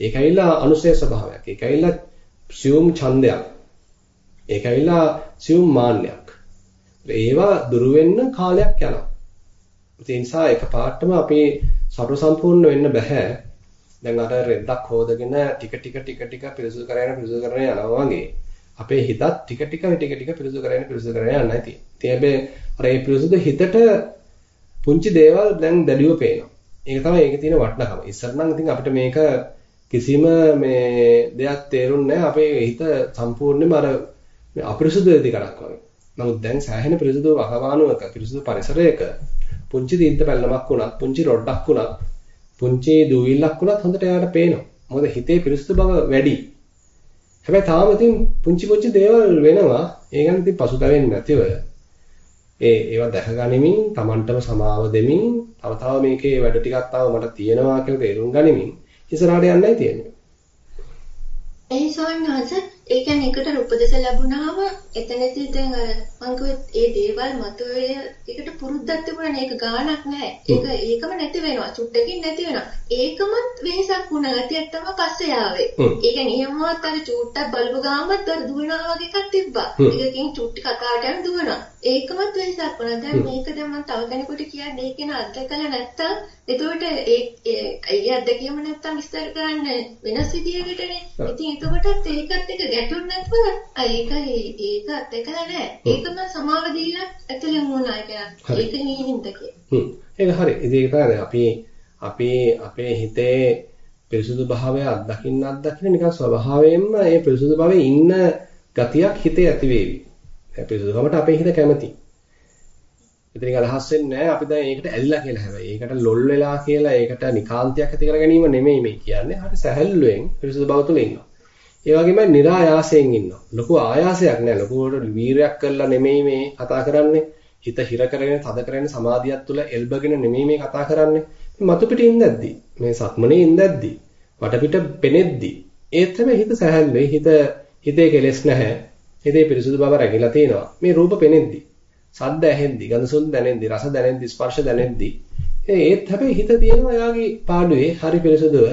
ඒකයිලා අනුසය ස්වභාවයක්. ඒකයිලා සියුම් ඡන්දයක්. ඒකයිලා සියුම් මාන්නයක්. ඒවා දුරු වෙන්න කාලයක් යනවා. ඒ නිසා එකපාරටම අපි සතර සම්පූර්ණ වෙන්න බෑ. දැන් අර රෙද්දක් හොදගෙන ටික ටික ටික ටික පිරිසුදු කරගෙන පිරිසුදු කරගෙන යනවා වගේ අපේ හිතත් ටික ටික ටික ටික පිරිසුදු කරගෙන පිරිසුදු කරගෙන යන්නයි තියෙන්නේ. ඉතින් අර ඒ පිරිසුදු හිතට පුංචි දේවල් දැන් දැඩිව පේනවා. ඒක තමයි ඒකේ තියෙන වටිනකම. ඉස්සර නම් ඉතින් අපිට මේක කිසිම මේ දෙයක් තේරුන්නේ නැහැ. අපේ හිත සම්පූර්ණයෙන්ම අර අපිරිසුදු දෙයක් වගේ. නමුත් දැන් සෑහෙන පිරිසුදු වහවානුවක පිරිසුදු පරිසරයක පුංචි දීන්ත පැල්ලමක් වුණත් පුංචි රොඩක් වුණත් පුංචි දුවිල්ලක් වුණත් හොඳට එයාට පේනවා. මොකද හිතේ පිරිසුදු බව වැඩි. හැබැයි තාම ඉතින් පුංචි පුංචි දේවල් වෙනවා. ඒ ගැන ඉතින් පසුතැවෙන්නේ නැතිව ඒ ඒවා දැක ගනිමින් Tamanටම සමාව දෙමින් තව තව මේකේ වැඩ ටිකක් තව මට තියෙනවා කියලා තේරුම් ගනිමින් ඉස්සරහට යන්නයි තියෙන්නේ. ඒ සෝන්නාස ඒ කියන්නේ එකට උපදෙස් ලැබුණාම එතනදී දැන් මම ඒ දේවල් මතුවේ ඒකට පුරුද්දක් තිබුණානේ ඒක ගාණක් නැහැ. ඒක ඒකම නැති වෙනවා. චුට්ටකින් නැති වෙනවා. ඒකමත් වෙහසක් වුණා. ගතියක් තමයි පස්සේ ආවේ. ඒ කියන්නේ එහෙමවත් අර චුට්ටක් බලපු ගාමත් අර දුවනවා වගේ එකක් තිබ්බා. ඒකකින් චුට්ටි කතාවට යන දුවනවා. ඒකමත් වෙහසක් වුණා. දැන් මේක දැන් මම තව කෙනෙකුට කියන්නේ ඒක න අත්දකලා නැත්තම් එතකොට ඒ ඒ අත්දැකීම නැත්තම් විස්තර කරන්න වෙනස් විදියකටනේ. ඉතින් එතකොටත් ඒකත් එක ගැටුම් නැතුව ඒකයි ඒකත් එකලා නෑ. ඒකම සමාව දීලා ඇතුලෙන් වුණා කියලා. ඒක නිහින්ද කියලා. ඒක හරි. ඒක තමයි අපි අපේ අපේ හිතේ පිරිසුදු භාවය අත්දකින්න අත්දකින්න නිකන් ස්වභාවයෙන්ම ඒ පිරිසුදු භාවයේ ඉන්න ගතියක් හිතේ ඇති වේවි. පිරිසුදුකමට අපේ හිත කැමති. ඉතින් අදහස් වෙන්නේ නැහැ අපි දැන් ඒකට ඇලිලා කියලා හැබැයි. ඒකට ලොල් වෙලා කියලා ඒකට නිකාන්තයක් ඇති කර ගැනීම නෙමෙයි මේ කියන්නේ. හරි සැහැල්ලුවෙන් පිරිසුදු භාව තුළ ඉන්නවා. ඒ වගේම નિરાයාසයෙන් ඉන්නවා. ලොකු ආයාසයක් නැහැ. ලොකුවට වීරයක් කරලා නෙමෙයි මේ කතා කරන්නේ. හිත හිර කරගෙන තද කරගෙන සමාධියක් තුළ එල්බගෙන නෙමෙයි මේ කතා කරන්නේ. මතු පිටින් ඉඳද්දි මේ සක්මනේ ඉඳද්දි වටපිට පෙනෙද්දි ඒත් තමයි හිත සැහැල්ලුයි. හිත හිතේ කෙලෙස් නැහැ. හිතේ පිරිසුදු බව රැකිලා තියෙනවා. මේ රූප පෙනෙද්දි සද්ද ඇහෙද්දි, ගඳ සුවඳ දැනෙද්දි, රස දැනෙද්දි, ස්පර්ශ දැනෙද්දි ඒත් හැබැයි හිත තියෙනවා යාගේ පාඩුවේ හරි පිරිසුදුව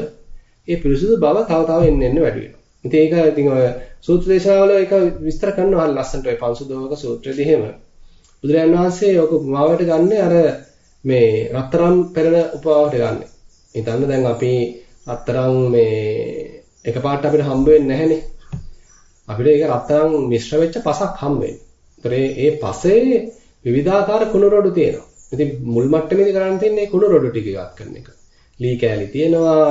ඒ පිරිසුදු බව තව තව එන්න එන්න වැඩි වෙනවා. ඉතින් ඒක ඉතින් ඔය සූත්‍ර දේශනාවල ඒක විස්තර කරනවා ලස්සනට ඔය පංසුදෝක සූත්‍රයේදී එහෙම බුදුරජාන් වහන්සේ ඔක උපමාවට ගන්න අර මේ රත්තරන් පෙරණ උපමාවට ගන්න. හිතන්න දැන් අපි රත්තරන් මේ එකපාරට අපිට හම්බ වෙන්නේ නැහනේ. අපිට ඒක රත්තරන් මිශ්‍ර වෙච්ච පසක් හම්බ වෙන්නේ. ඒ පසේ විවිධාකාර කුණු රොඩු තියෙනවා. ඉතින් මුල් මට්ටමේදී කරන්න තියෙන්නේ කුණු රොඩු ටික ඉවත් කරන එක. ලී කෑලි තියෙනවා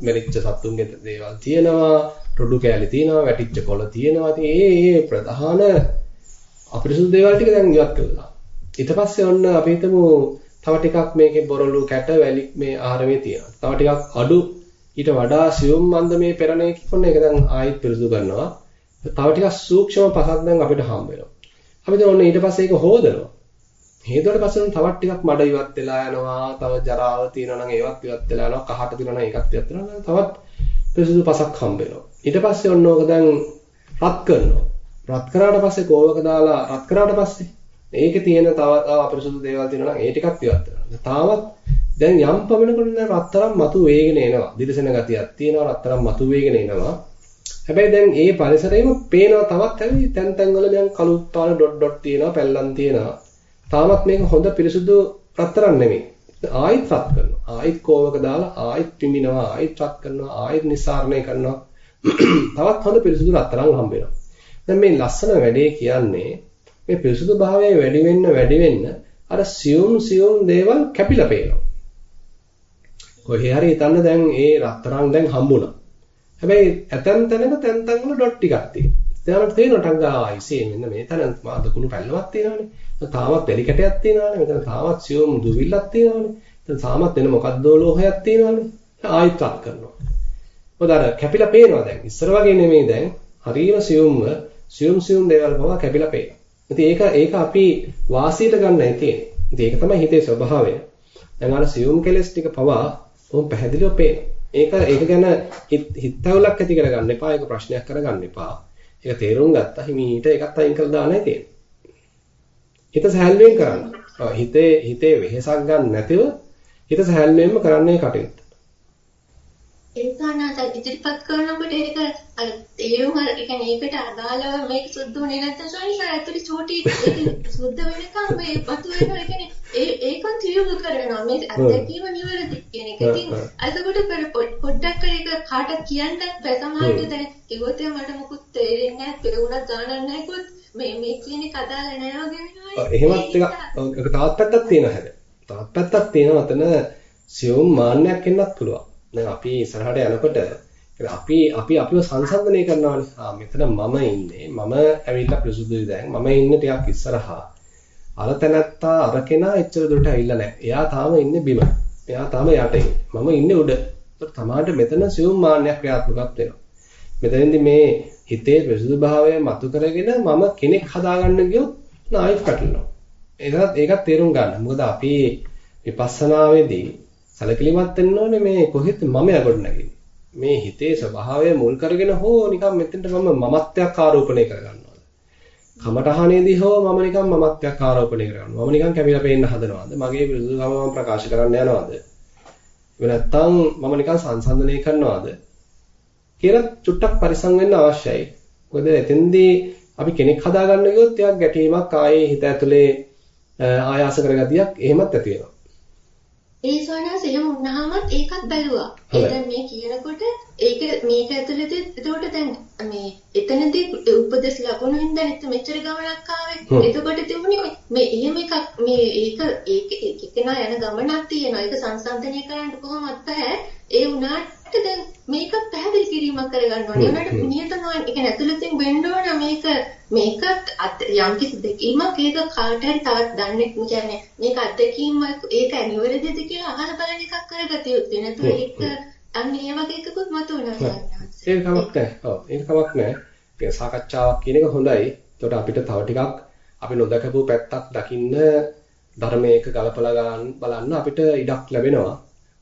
මෙරිච්ච සත්තුන්ගේ දේවල් තියෙනවා රොඩු කෑලි තියෙනවා වැටිච්ච කොළ තියෙනවා. ඉතින් ඒ ඒ ප්‍රධාන අපිරිසුදු දේවල් ටික දැන් ඉවත් කළා. ඊට පස්සේ ඔන්න අපි හිතමු තව ටිකක් මේකේ බොරළු කැට වැලි මේ ආහාරමේ තියෙනවා. තව ටිකක් අඩු ඊට වඩා සියුම් මන්ද මේ පෙරණේ කිපොන්න ඒක දැන් ආයෙත් පිරිසුදු කරනවා. තව ටිකක් සූක්ෂම පසක් දැන් අපිට හම්බ වෙනවා. අපි දැන් ඔන්න ඊට පස්සේ ඒක හොදනවා. හේතුවට පස්සේ තවත් ටිකක් මඩ ඉවත් වෙලා යනවා. තව ජරාව තියෙනවා නම් ඒවත් ඉවත් වෙලා යනවා. කහට තියෙනවා නම් ඒකත් ඉවත් වෙනවා. තවත් පිරිසුදු පසක් හම්බ වෙනවා. ඊට පස්සේ ඔන්න ඕක දැන් රත් කරනවා. රත් කරාට පස්සේ කෝවක දාලා රත් කරාට පස්සේ ඒකේ තියෙන තව තව අපිරිසුදු දේවල් තියෙනවා නම් ඒ ටිකක් ඉවත් වෙනවා. තාවත් දැන් යම් පමණකට දැන් රත්තරන් මතු වේගෙන එනවා. දිලිසෙන ගතියක් තියෙනවා. රත්තරන් මතු වේගෙන එනවා. හැබැයි දැන් ඒ පරිසරයේම පේනවා තවත් හැබැයි තැන් තැන් වල දැන් කළු පාල ඩොට් ඩොට් තියෙනවා, පැල්ලම් තියෙනවා. තාමත් මේක හොඳ පිරිසුදු රත්තරන් නෙමෙයි. ආයෙත් රත් කරනවා. ආයෙත් කෝවක දාලා ආයෙත් පිඹිනවා. ආයෙත් රත් කරනවා. ආයෙත් නිස්සාරණය කරනවා. තවත් හොඳ පිරිසුදු රත්තරන් හම්බ වෙනවා. දැන් මේ ලස්සන වැඩේ කියන්නේ මේ පිරිසුදු භාවය වැඩි වෙන්න වැඩි වෙන්න අර සියුම් සියුම් දේවල් කැපිලා පේනවා. කොහේ හරි හිතන්න දැන් ඒ රත්තරන් දැන් හම්බුණා. හැබැයි ඇතන් තැනක තැන් තැන් වල ඩොට් ටිකක් තියෙනවා. දැන් තේරෙනවා ටංගා ආයිසේ මෙන්න මේ තැන මාදකුණු පැල්ලමක් තියෙනවානේ. තාමත් වැලි කැටයක් තියෙනවානේ. මෙතන තාමත් සියුම් දුවිල්ලක් තියෙනවානේ. මෙතන තාමත් වෙන මොකද්ද ලෝහයක් තියෙනවානේ. ආයෙත් රත් කරනවා. මොකද අර කැපිලා පේනවා දැන්. ඉස්සර වගේ නෙමෙයි දැන්. හරියම සියුම්ම සියුම් සියුම් දේවල් පවා කැපිලා පේනවා. ඉතින් ඒක ඒක අපි වාසියට ගන්නයි තියෙන්නේ. ඉතින් ඒක තමයි හිතේ ස්වභාවය. දැන් අර සියුම් කෙලස් ටික පවා කොහොම පැහැදිලිව පේනවා. ඒක ඒක ගැන හිතවලක් ඇති කරගන්න එපා. ඒක ප්‍රශ්නයක් කරගන්න එපා. ඒක තේරුම් ගත්තා හිමීට ඒකත් අයින් කරලා දාන්නයි තියෙන්නේ. හිත සහැල්ලුවෙන් කරන්න. හිතේ හිතේ වෙහෙසක් ගන්න නැතිව හිත සහැල්ලුවෙන්ම කරන්නේ කටයුත්ත. ඒකනස ඉදිරිපත් කරනකොට ඒක අර තේරුම් අර කියන්නේ ඒකට අදාළව මේක සුද්ධ වෙන්නේ නැත්නම් සෝනි සර් ඇතුලේ චෝටි සුද්ධ වෙනකම් මේ පතු වෙනවා ඒ කියන්නේ ඒ ඒකත් තියුණු කරනවා මේ අත්දැකීම නිවැරදි කියන එක. ඉතින් අසකොට පොඩ්ඩක් ඒක කාටත් කියන්නත් බෑ සමහරවිට දැන් කිව්වොත් මට මොකුත් තේරෙන්නේ නැහැ පෙරුණා ගානක් නැහැ මේ මේ කියන එක අදාළ නැහැ වගේ වෙනවා. එහෙමත් එක තවත් පැත්තක් තියෙනවා හැබැයි. තවත් පැත්තක් තියෙනවා අතන සියුම් මාන්නයක් එන්නත් පුළුවන්. දැන් අපි ඉස්සරහට යනකොට අපි අපි අපිව සංසන්දනය කරනවානේ. ආ මෙතන මම ඉන්නේ. මම ඇවිල්ලා පිරිසුදුයි දැන්. මම ඉන්නේ ටිකක් ඉස්සරහා. අර තැනත්තා අර කෙනා එච්චර දුරට ඇවිල්ලා නැහැ. එයා තාම ඉන්නේ බිම. එයා තාම යට. මම ඉන්නේ උඩ. ඒත් තමාට මෙතන සියුම් මාන්නයක් ක්‍රියාත්මකත් වෙනවා. මෙතනින්දි මේ හිතේ පිරිසුදු භාවය මතු කරගෙන මම කෙනෙක් හදාගන්න ගියොත් නායිත් පැටලෙනවා. ඒකත් ඒකත් තේරුම් ගන්න. මොකද අපි විපස්සනාවේදී සැලකිලිමත් වෙන්න ඕනේ මේ කොහෙද මම යගොඩනගන්නේ. මේ හිතේ ස්වභාවය මුල් කරගෙන හෝ නිකන් මෙතෙන්ට මම මමත්වයක් ආරෝපණය කරගන්නවද? කමටහනේදී හෝ මම නිකන් මමත්වයක් ආරෝපණය කරගන්නවා. මම නිකන් කැමිලා පේන්න හදනවද? මගේ පිළිතුරුකම මම ප්‍රකාශ කරන්න යනවද? එහෙම නැත්නම් මම නිකන් සංසන්දනය කරනවද? කියලා චුට්ටක් පරිසම් වෙන්න අවශ්‍යයි. මොකද එතෙන්දී අපි කෙනෙක් හදාගන්න ගියොත් ටිකක් ගැටීමක් ආයේ හිත ඇතුලේ ආයාස කරගතියක් එහෙමත් ඇති වෙනවා. ඒ සෝනස් එහෙම වුණාමත් ඒකත් බැලුවා. ඒ දැන් මේ කියනකොට ඒක මේක ඇතුළතේ එතකොට දැන් මේ එතනදී උපදෙස් ලැබුණු හින්දා නැත්නම් මෙච්චර ගමනක් ආවේ. එතකොට තිබුණේ මේ එහෙම එකක් මේ ඒක ඒක එකනා යන ගමනක් තියෙනවා. ඒක සංසන්දනය කරන්න කොහොමවත් බෑ. ඒ වුණාට දැන් මේක පැහැදිලි කිරීමක් කරගන්න ඕනේ. උනාට නියතනවා ඒක ඇතුළතින් වෙන්න ඕන මේක මේකත් යම් කිසි දෙකීමක් ඒක කාට හරි තවත් දන්නේ කියන්නේ මේක අත්දැකීම ඒක නිවැරදිද කියලා අහලා බලන එකක් කරගatiya යුත්තේ. නැත්නම් ඒක අන්න ඒ වගේ එකකුත් මතුවෙනවා. ඒක කමක් නැහැ. ඔව් ඒක කමක් නැහැ. ඒ සාකච්ඡාවක් කියන එක හොඳයි. ඒකට අපිට තව ටිකක් අපි නොදකපු පැත්තක් දකින්න ධර්මයක ගලපලා බලන්න අපිට ඉඩක් ලැබෙනවා.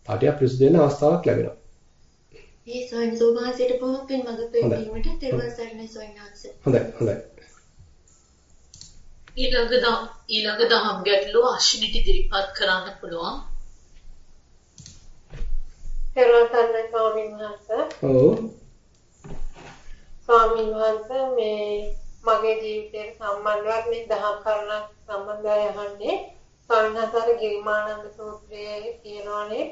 තාටියක් පිරිසුදු වෙන අවස්ථාවක් ලැබෙනවා. ඒ සෝයන් සෝභාසයට බොහොම පින් මඟ පෙන්නීමට තෙරුවන් සරණයි සෝයන්වහන්ස. හොඳයි හොඳයි. ඊළඟ දා ඊළඟ දහම් ගැටලුව අශ්විනිට ඉදිරිපත් කරන්න පුළුවන්. තෙරුවන් සරණයි ස්වාමීන් වහන්සේ. ඔව්. ස්වාමීන් වහන්සේ මේ මගේ ජීවිතයට සම්බන්ධවත් මේ දහම් කරුණක් සම්බන්ධව අහන්නේ ස්වාමීන් වහන්සේ ගිරිමානන්ද සූත්‍රයේ කියනවානේ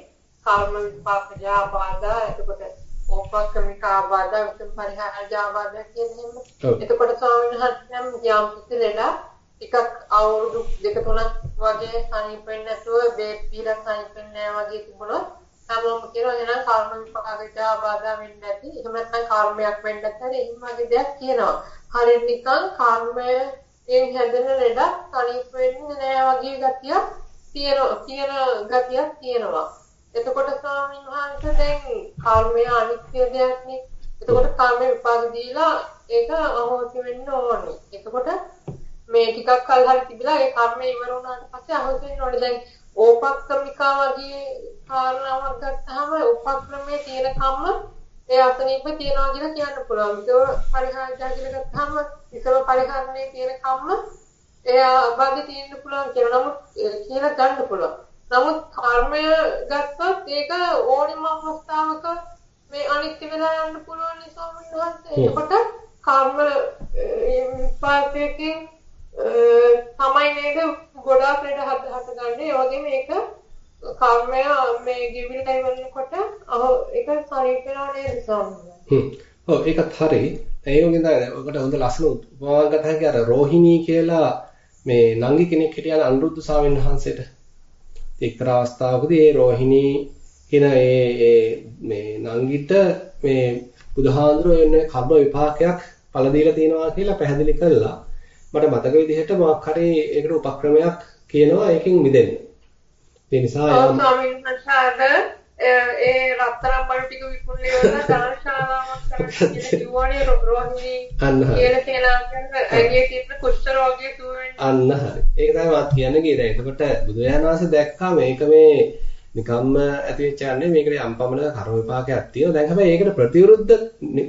කර්ම විපාක ජාබාධා එතකොට ඕපක්කමික ආබාධා විසම පරිහාර ජාබාධා කියන එහෙම. එතකොට ස්වාමීන් වහන්සේ යම් කිසි ලෙඩක් ටිකක් අවුරුදු දෙක තුනක් වගේ සනීප වෙන්නේ නැතුව බේත් බීලා සනීප වෙන්නේ නැහැ වගේ තිබුණොත් තමම කියනවා එහෙනම් කර්ම විපාක ජාබාධා වෙන්නේ නැති. එහෙම නැත්නම් කර්මයක් වෙන්නේ නැත්නම් එහෙම වගේ දෙයක් කියනවා. හරියට නිකන් කර්මයෙන් හැදෙන ලෙඩක් සනීප වෙන්නේ නැහැ වගේ ගතියක් තියෙන තියෙන ගතියක් තියෙනවා. එතකොට ස්වාමීන් වහන්සේ දැන් කර්මය අනිත්‍ය දෙයක් නේ. එතකොට කර්ම විපාක දීලා ඒක අහෝසි වෙන්න ඕනේ. එතකොට මේ ටිකක් කල් හරි තිබිලා ඒ කර්මය ඉවර වුණාට පස්සේ අහෝසි වෙන්න ඕනේ. දැන් ඕපක්‍රමිකා වගේ කාරණාවක් ගත්තාම උපක්‍රමයේ තියෙන කම්ම ඒ අසනීප තියනවා කියලා කියන්න පුළුවන්. ඒක පරිහාරජා කියලා ගත්තාම ඉතල පරිහරණයේ තියෙන කම්ම එයා වගේ තියෙන්න පුළුවන් කියලා නමුත් කියලා ගන්න පුළුවන්. නමුත් කර්මය ගත්තොත් ඒක ඕනිම අවස්ථාවක මේ අනිත්‍ය වෙලා යන්න පුළුවන් නේ ස්වාමීන් වහන්සේ. එතකොට කර්ම විපාකයෙන් තමයි නේද ගොඩාක් ලෙඩ හද හදගන්නේ. ඒ වගේම මේක කර්මය මේ ගිවිල ඉවරනකොට අහ ඒක ශරීර වෙනවා නේද හ්ම්. ඔව් ඒකත් හරි. ඒ වගේ තමයි ඔකට හොඳ ලස්සන උපමාවක් ගත හැකි අර රෝහිණී කියලා මේ නංගි කෙනෙක් හිටියන අනුරුද්ධ ස්වාමීන් වහන්සේට. එක්තරා අවස්ථාවකදී ඒ රෝහිණී කියන ඒ මේ නංගිට මේ බුදුහාඳුරෝ එන්නේ කර්ම විපාකයක් පළ දීලා තියෙනවා කියලා පැහැදිලි කළා. මට මතක විදිහට මොකක් හරි ඒකට උපක්‍රමයක් කියනවා ඒකෙන් මිදෙන්න. ඒ නිසා ඔව් ස්වාමීන් වහන්සේ ඒ රත්තරන් බඩු ටික විකුණලා ඉවරලා ධර්මශාලාවක් කරන්න කියලා කිව්වනේ රෝහිණී කියන කෙනා කියන්නේ ඇගේ තියෙන කුෂ්ඨ රෝගිය. අන්න හරි. ඒක තමයි මාත් කියන්නේ කීයද. එතකොට බුදුරජාණන් වහන්සේ දැක්කා මේක මේ නිකම්ම ඇති වෙච්ච යන්නේ මේකට යම් පමණක කර්ම විපාකයක් තියෙනවා. දැන් හැබැයි ඒකට ප්‍රතිවිරුද්ධ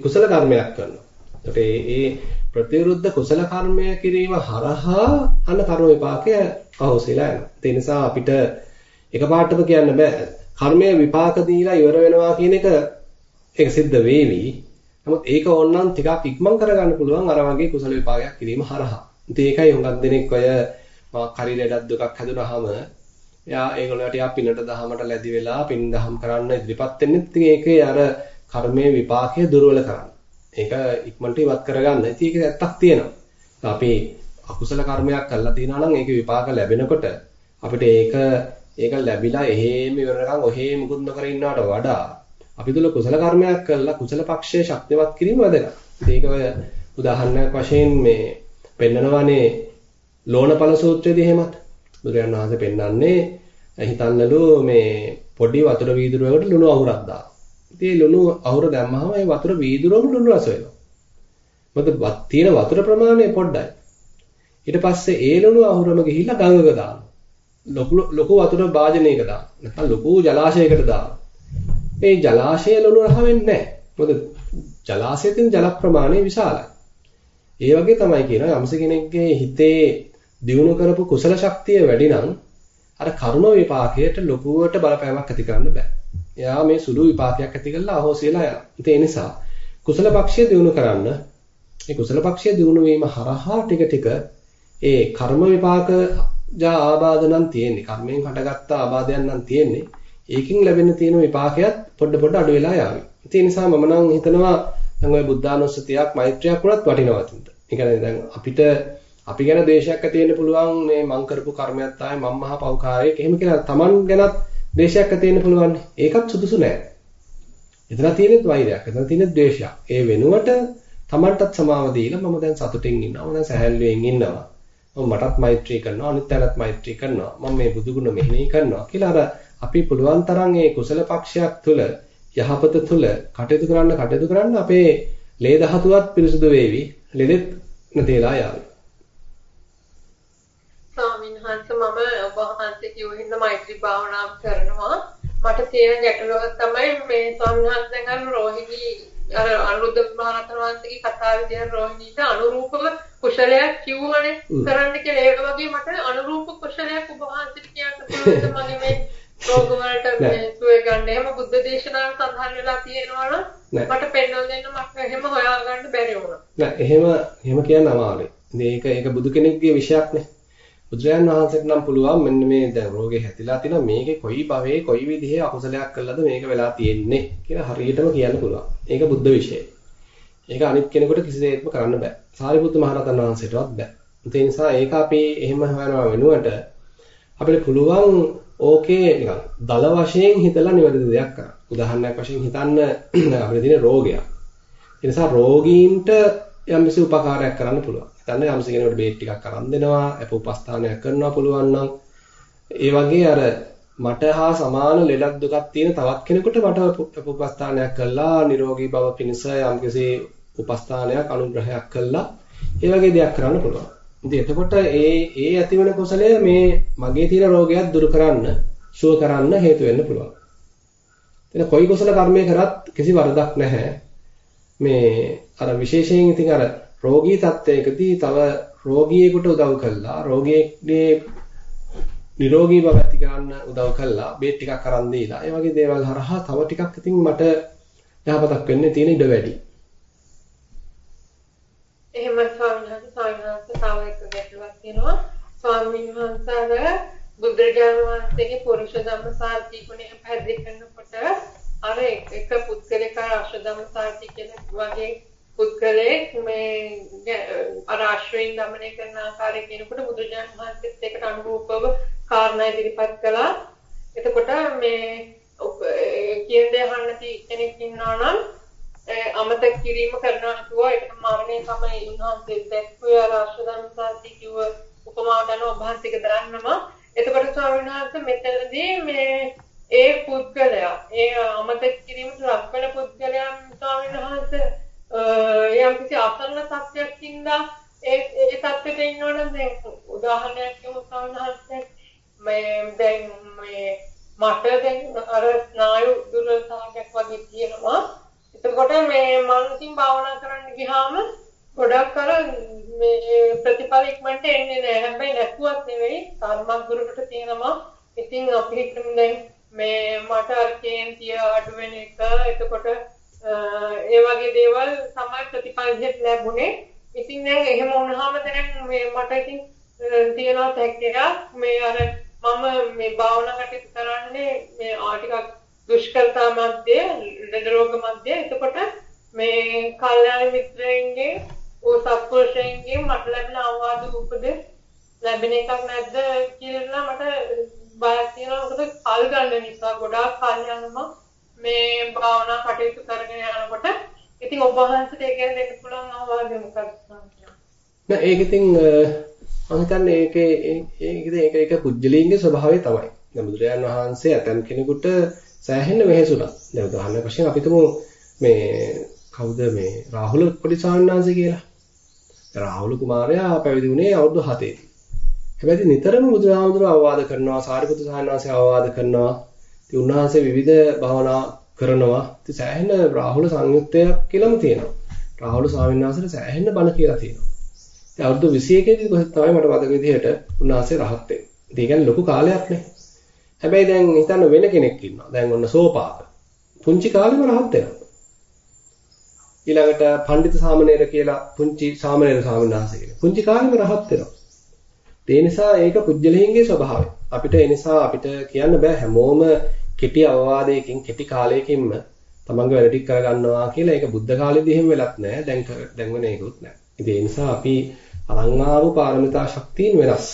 කුසල කර්මයක් කරනවා. එතකොට ඒ ප්‍රතිවිරුද්ධ කුසල කර්මය කිරීම හරහා අන්න කර්ම විපාකය අහෝසිලා යනවා. ඒ නිසා අපිට එකපාරටම කියන්න බෑ. කර්මය විපාක දීලා ඉවර වෙනවා කියන එක ඒක සිද්ධ වේවි. නමුත් ඒක ඕනනම් ටිකක් ඉක්මන් කරගන්න පුළුවන් අර වගේ කුසල විපාකයක් කිරීම හරහා. ඉතින් ඒකයි හුඟක් දෙනෙක් ඔය මා කරි ලෙඩක් දුකක් හැදුනහම එයා ඒගොල්ලෝ ටිකක් පිනට දහමට ලැබි වෙලා පින් දහම් කරන්න ඉදිරිපත් වෙන්නේ. ඉතින් ඒකේ අර කර්මයේ විපාකය දුර්වල කරන්න. ඒක ඉක්මනට ඉවත් කරගන්න. ඉතින් ඒක ඇත්තක් තියෙනවා. අපි අකුසල කර්මයක් කළා තියනවා නම් ඒකේ විපාක ලැබෙනකොට අපිට ඒක ඒක ලැබිලා එහෙම ඉවරනකම් ඔහේ මුකුත් නොකර ඉන්නවට වඩා අපි තුල කුසල කර්මයක් කළා කුසල පක්ෂයේ ශක්තිමත් කිරීම වැදගත්. ඒක ඔය උදාහරණයක් වශයෙන් මේ පෙන්නනවානේ ලෝණපල සූත්‍රයේදී එහෙමත් බුදුරජාණන් වහන්සේ පෙන්වන්නේ හිතන්නලු මේ පොඩි වතුර වීදුරුවකට ලුණු අහුරක් දානවා. ඉතින් ලුණු අහුර දැම්මහම ඒ වතුර වීදුරුවම ලුණු රස වෙනවා. මොකද තියෙන වතුර ප්‍රමාණය පොඩ්ඩයි. ඊට පස්සේ ඒ ලුණු අහුරම ගිහිල්ලා ගඟක දානවා. ලොකු ලොකු වතුර භාජනයක දානවා. නැත්නම් ලොකු ජලාශයකට දානවා. මේ ජලාශය ලුණු රහ වෙන්නේ නැහැ. මොකද ජලාශයේ තියෙන ජල ප්‍රමාණය විශාලයි. ඒ වගේ තමයි කියනවා යම්ස කෙනෙක්ගේ හිතේ දියුණු කරපු කුසල ශක්තිය වැඩි නම් අර කර්ම විපාකයට ලොකුවට බලපෑමක් ඇති කරන්න බෑ. එයා මේ සුළු විපාකයක් ඇති කරලා අහෝසියලා යනවා. ඒ නිසා කුසල පක්ෂය දියුණු කරන්න මේ කුසල පක්ෂය දියුණු වීම හරහා ටික ටික ඒ කර්ම විපාක ජා ආබාධ නම් තියෙන්නේ. කර්මයෙන් හටගත්ත ආබාධයන් නම් තියෙන්නේ. ඒකින් ලැබෙන තියෙන විපාකයක් පොඩ පොඩ අඩු වෙලා යාවි. ඒ නිසා මම නම් හිතනවා දැන් ওই බුද්ධානුස්සතියක් මෛත්‍රියක් වුණත් වටිනවා තින්ද. ඒ කියන්නේ දැන් අපිට අපි ගැන ද්වේෂයක් ඇති වෙන්න පුළුවන් මේ මං කරපු කර්මයක් තමයි මම මහා පව්කාරයෙක්. එහෙම කියලා Taman ගැනත් ද්වේෂයක් ඇති වෙන්න පුළුවන්. ඒකත් සුදුසු නෑ. එතන තියෙන්නේ වෛරයක්. එතන තියෙන්නේ ද්වේෂයක්. ඒ වෙනුවට Tamanටත් සමාව දීලා මම දැන් සතුටින් ඉන්නවා. මම දැන් සැහැල්ලුවෙන් ඉන්නවා. මම මටත් මෛත්‍රී කරනවා. අනිත් අයටත් මෛත්‍රී කරනවා. මම මේ බුදුගුණ මෙහෙණි කරනවා කියලා අර අපි පුළුවන් තරම් ඒ කුසල පක්ෂයක් තුළ යහපත තුළ කටයුතු කරන්න කටයුතු කරන්න අපේ ලේ දහතුවත් පිරිසුදු වේවි. ලෙඩෙත් නැතිලා යාවි. ස්වාමීන් වහන්සේ මම ඔබ වහන්සේ කියු හින්දා මෛත්‍රී භාවනාව කරනවා. මට තියෙන ගැටලුව තමයි මේ ස්වාමීන් වහන්සේ දැන් අර රෝහිණී අර අනුරුද්ධ මහරහතන් වහන්සේගේ කතාව විදිහට රෝහිණීට අනුරූපව කුශලයක් කිව්වනේ කරන්න කියලා. ඒක වගේ මට අනුරූප කුශලයක් ඔබ වහන්සේට කියන්න පුළුවන්ද මගේ මේ රෝග වලට සුවය ගන්න. එහෙම බුද්ධ දේශනාව සඳහන් වෙලා තියෙනවා මට පෙන්වන්න දෙන්න මට එහෙම හොයාගන්න බැරි වුණා. නෑ එහෙම එහෙම කියන්න අමාරුයි. මේක ඒක බුදු කෙනෙක්ගේ විෂයක් නේ. බුදුරජාන් වහන්සේට නම් පුළුවන් මෙන්න මේ දැන් රෝගේ හැදිලා තිනවා මේකේ කොයි භවයේ කොයි විදිහේ අකුසලයක් කළාද මේක වෙලා තියෙන්නේ කියලා හරියටම කියන්න පුළුවන්. ඒක බුද්ධ විෂය. ඒක අනිත් කෙනෙකුට කිසිසේත්ම කරන්න බෑ. සාරිපුත්ත මහරහතන් වහන්සේටවත් බෑ. ඒ නිසා ඒක අපි එහෙම හොයනවා වෙනුවට අපිට පුළුවන් ඕකේ නිකන් දල වශයෙන් හිතලා නිවැරදි දෙයක් කරන්න. උදාහරණයක් වශයෙන් හිතන්න අපිට තියෙන රෝගයක්. ඒ නිසා රෝගීන්ට යම්කිසි උපකාරයක් කරන්න පුළුවන්. හිතන්න යම්ස කෙනෙකුට බේත් ටිකක් අරන් දෙනවා, අප උපස්ථානයක් කරනවා පුළුවන් නම් ඒ වගේ අර මට හා සමාන ලෙඩක් දුකක් තියෙන තවත් කෙනෙකුට මට උපස්ථානයක් කළා නිරෝගී බව පිණිස යම්කිසි උපස්ථානයක් අනුග්‍රහයක් කළා ඒ වගේ දෙයක් කරන්න පුළුවන්. ඉතින් එතකොට ඒ ඒ ඇතිවන කුසලය මේ මගේ තියෙන රෝගයක් දුරු කරන්න, සුව කරන්න හේතු වෙන්න පුළුවන්. එතන කොයි කුසල කර්මය කරත් කිසි වරදක් නැහැ. මේ අර විශේෂයෙන් ඉතින් අර රෝගී තත්ත්වයකදී තව රෝගියෙකුට උදව් කළා රෝගියෙක්ගේ නිරෝගී බව ඇති කරන්න උදව් කළා බේත් ටිකක් අරන් දීලා ඒ වගේ දේවල් හරහා තව ටිකක් ඉතින් මට යහපතක් වෙන්න තියෙන ඉඩ වැඩි. එහෙම ස්වාමීන් වහන්සේ ස්වාමීන් වහන්සේ තව එක ගැටලුවක් තියෙනවා. ස්වාමීන් වහන්සේ බුදුරජාණන් වහන්සේගේ පුරුෂ ධම්ම සාර්ථී ගුණය පැහැදිලි කරනකොට අර එක පුද්ගලික අශ්‍රධම්ම සාර්ථී කියන වගේ පුද්ගලයෙක් මේ අර අශ්වයින් দমনය කරන ආකාරය කියනකොට බුදුරජාණන් වහන්සේත් ඒකට අනුරූපව කාරණා ඉදිරිපත් කළා. එතකොට මේ කියන දේ අහන්න කෙනෙක් ඉන්නා නම් අමතක කිරීම කරනවා නතුව ඒකට මරණය තමයි උන්වහන්සේ දැක්වේ අර අශ්වදම් සාති කිව්ව උපමාවට අනුව වහන්සේක දරන්නම. එතකොට ස්වාමීන් වහන්සේ මෙතනදී මේ ඒ පුද්ගලයා ඒ අමතක කිරීමට ලක් වෙන පුද්ගලයන් ස්වාමීන් වහන්සේ යම් කිසි අසරණ තත්ත්වයක් ඉඳලා ඒ ඒ තත්ත්වෙට ඉන්නවනම් දැන් උදාහරණයක් කියමු සමහරවිට මේ දැන් මේ මට දැන් අර ස්නායු දුර්වලතාවයක් වගේ තියෙනවා. එතකොට මේ මනසින් භාවනා කරන්න ගියාම ගොඩක් අර මේ ප්‍රතිඵල ඉක්මනට එන්නේ නැහැ. හැබැයි නැතුවත් නෙවෙයි කර්මක් දුරකට තියෙනවා. ඉතින් අපි හිතමු දැන් මේ මට අර කේන්තිය අඩු වෙන එක එතකොට ඒ වගේ දේවල් තමයි ප්‍රතිඵල දෙයක් ලැබුණේ. ඉතින් දැන් එහෙම වුණාම දැන් මේ මට ඉතින් තියෙනවා තැක්කයක් මේ අර මම මේ භාවනා කටයුතු කරන්නේ මේ ආ ටිකක් දුෂ්කරතා මැද්දේ ලෙඩ රෝග මැද්දේ. එතකොට මේ කල්යාණ මිත්‍රයන්ගේ ඕ සත්පුරුෂයන්ගේ මට ලැබෙන අවවාද උපදෙස් ලැබෙන එකක් නැද්ද කියලා මට බයක් තියෙනවා. මොකද කල් ගන්න නිසා ගොඩාක් කල් යනවා මේ භාවනා කටයුතු කරගෙන යනකොට ඉතින් ඔබ වහන්සේට ඒක දෙන්න පුළුවන් අවවාද මොකක්ද නෑ ඒක ඉතින් මම හිතන්නේ ඒකේ ඒක ඒක ඒක පුජ්‍යලීන්ගේ ස්වභාවය තමයි. දැන් බුදුරජාන් වහන්සේ ඇතම් කෙනෙකුට සෑහෙන්න වෙහෙසුණා. දැන් උදාහරණයක් වශයෙන් අපි තුමු මේ කවුද මේ රාහුල පොඩි සාන්නාංශ කියලා. රාහුල කුමාරයා පැවිදි වුණේ අවුරුදු 7 හැබැයි නිතරම බුදුහාමුදුරුවෝ අවවාද කරනවා, සාරිපුත්‍ර සාන්නාංශය අවවාද කරනවා. ඉතින් උන්වහන්සේ විවිධ භාවනා කරනවා. ඉතින් සෑහෙන රාහුල සංයුත්තයක් කියලාම තියෙනවා. රාහුල ස්වාමීන් වහන්සේට සෑහෙන බණ කියලා තියෙනවා. ඉතින් අවුරුදු 21 දී කොහෙද තමයි මට මතක විදිහට උන්වහන්සේ රහත් වෙන්නේ. ඉතින් ඒ කියන්නේ ලොකු කාලයක් නේ. හැබැයි දැන් හිතන්න වෙන කෙනෙක් ඉන්නවා. දැන් ඔන්න සෝපාක. පුංචි කාලෙම රහත් වෙනවා. ඊළඟට පඬිතු සාමණේර කියලා පුංචි සාමණේර ස්වාමීන් වහන්සේ කෙනෙක්. පුංචි කාලෙම රහත් වෙනවා. ඒ නිසා ඒක පුජ්‍යලහින්ගේ ස්වභාවය. අපිට ඒ නිසා අපිට කියන්න බෑ හැමෝම කෙටි අවවාදයකින් කෙටි කාලයකින්ම තමන්ගේ වැඩ ටික කරගන්නවා කියලා ඒක බුද්ධ කාලෙදී එහෙම වෙලත් නැහැ. දැන් දැන් වෙන එකකුත් නැහැ. ඉතින් ඒ නිසා අපි අරන් ආපු පාරමිතා ශක්තියින් වෙනස්.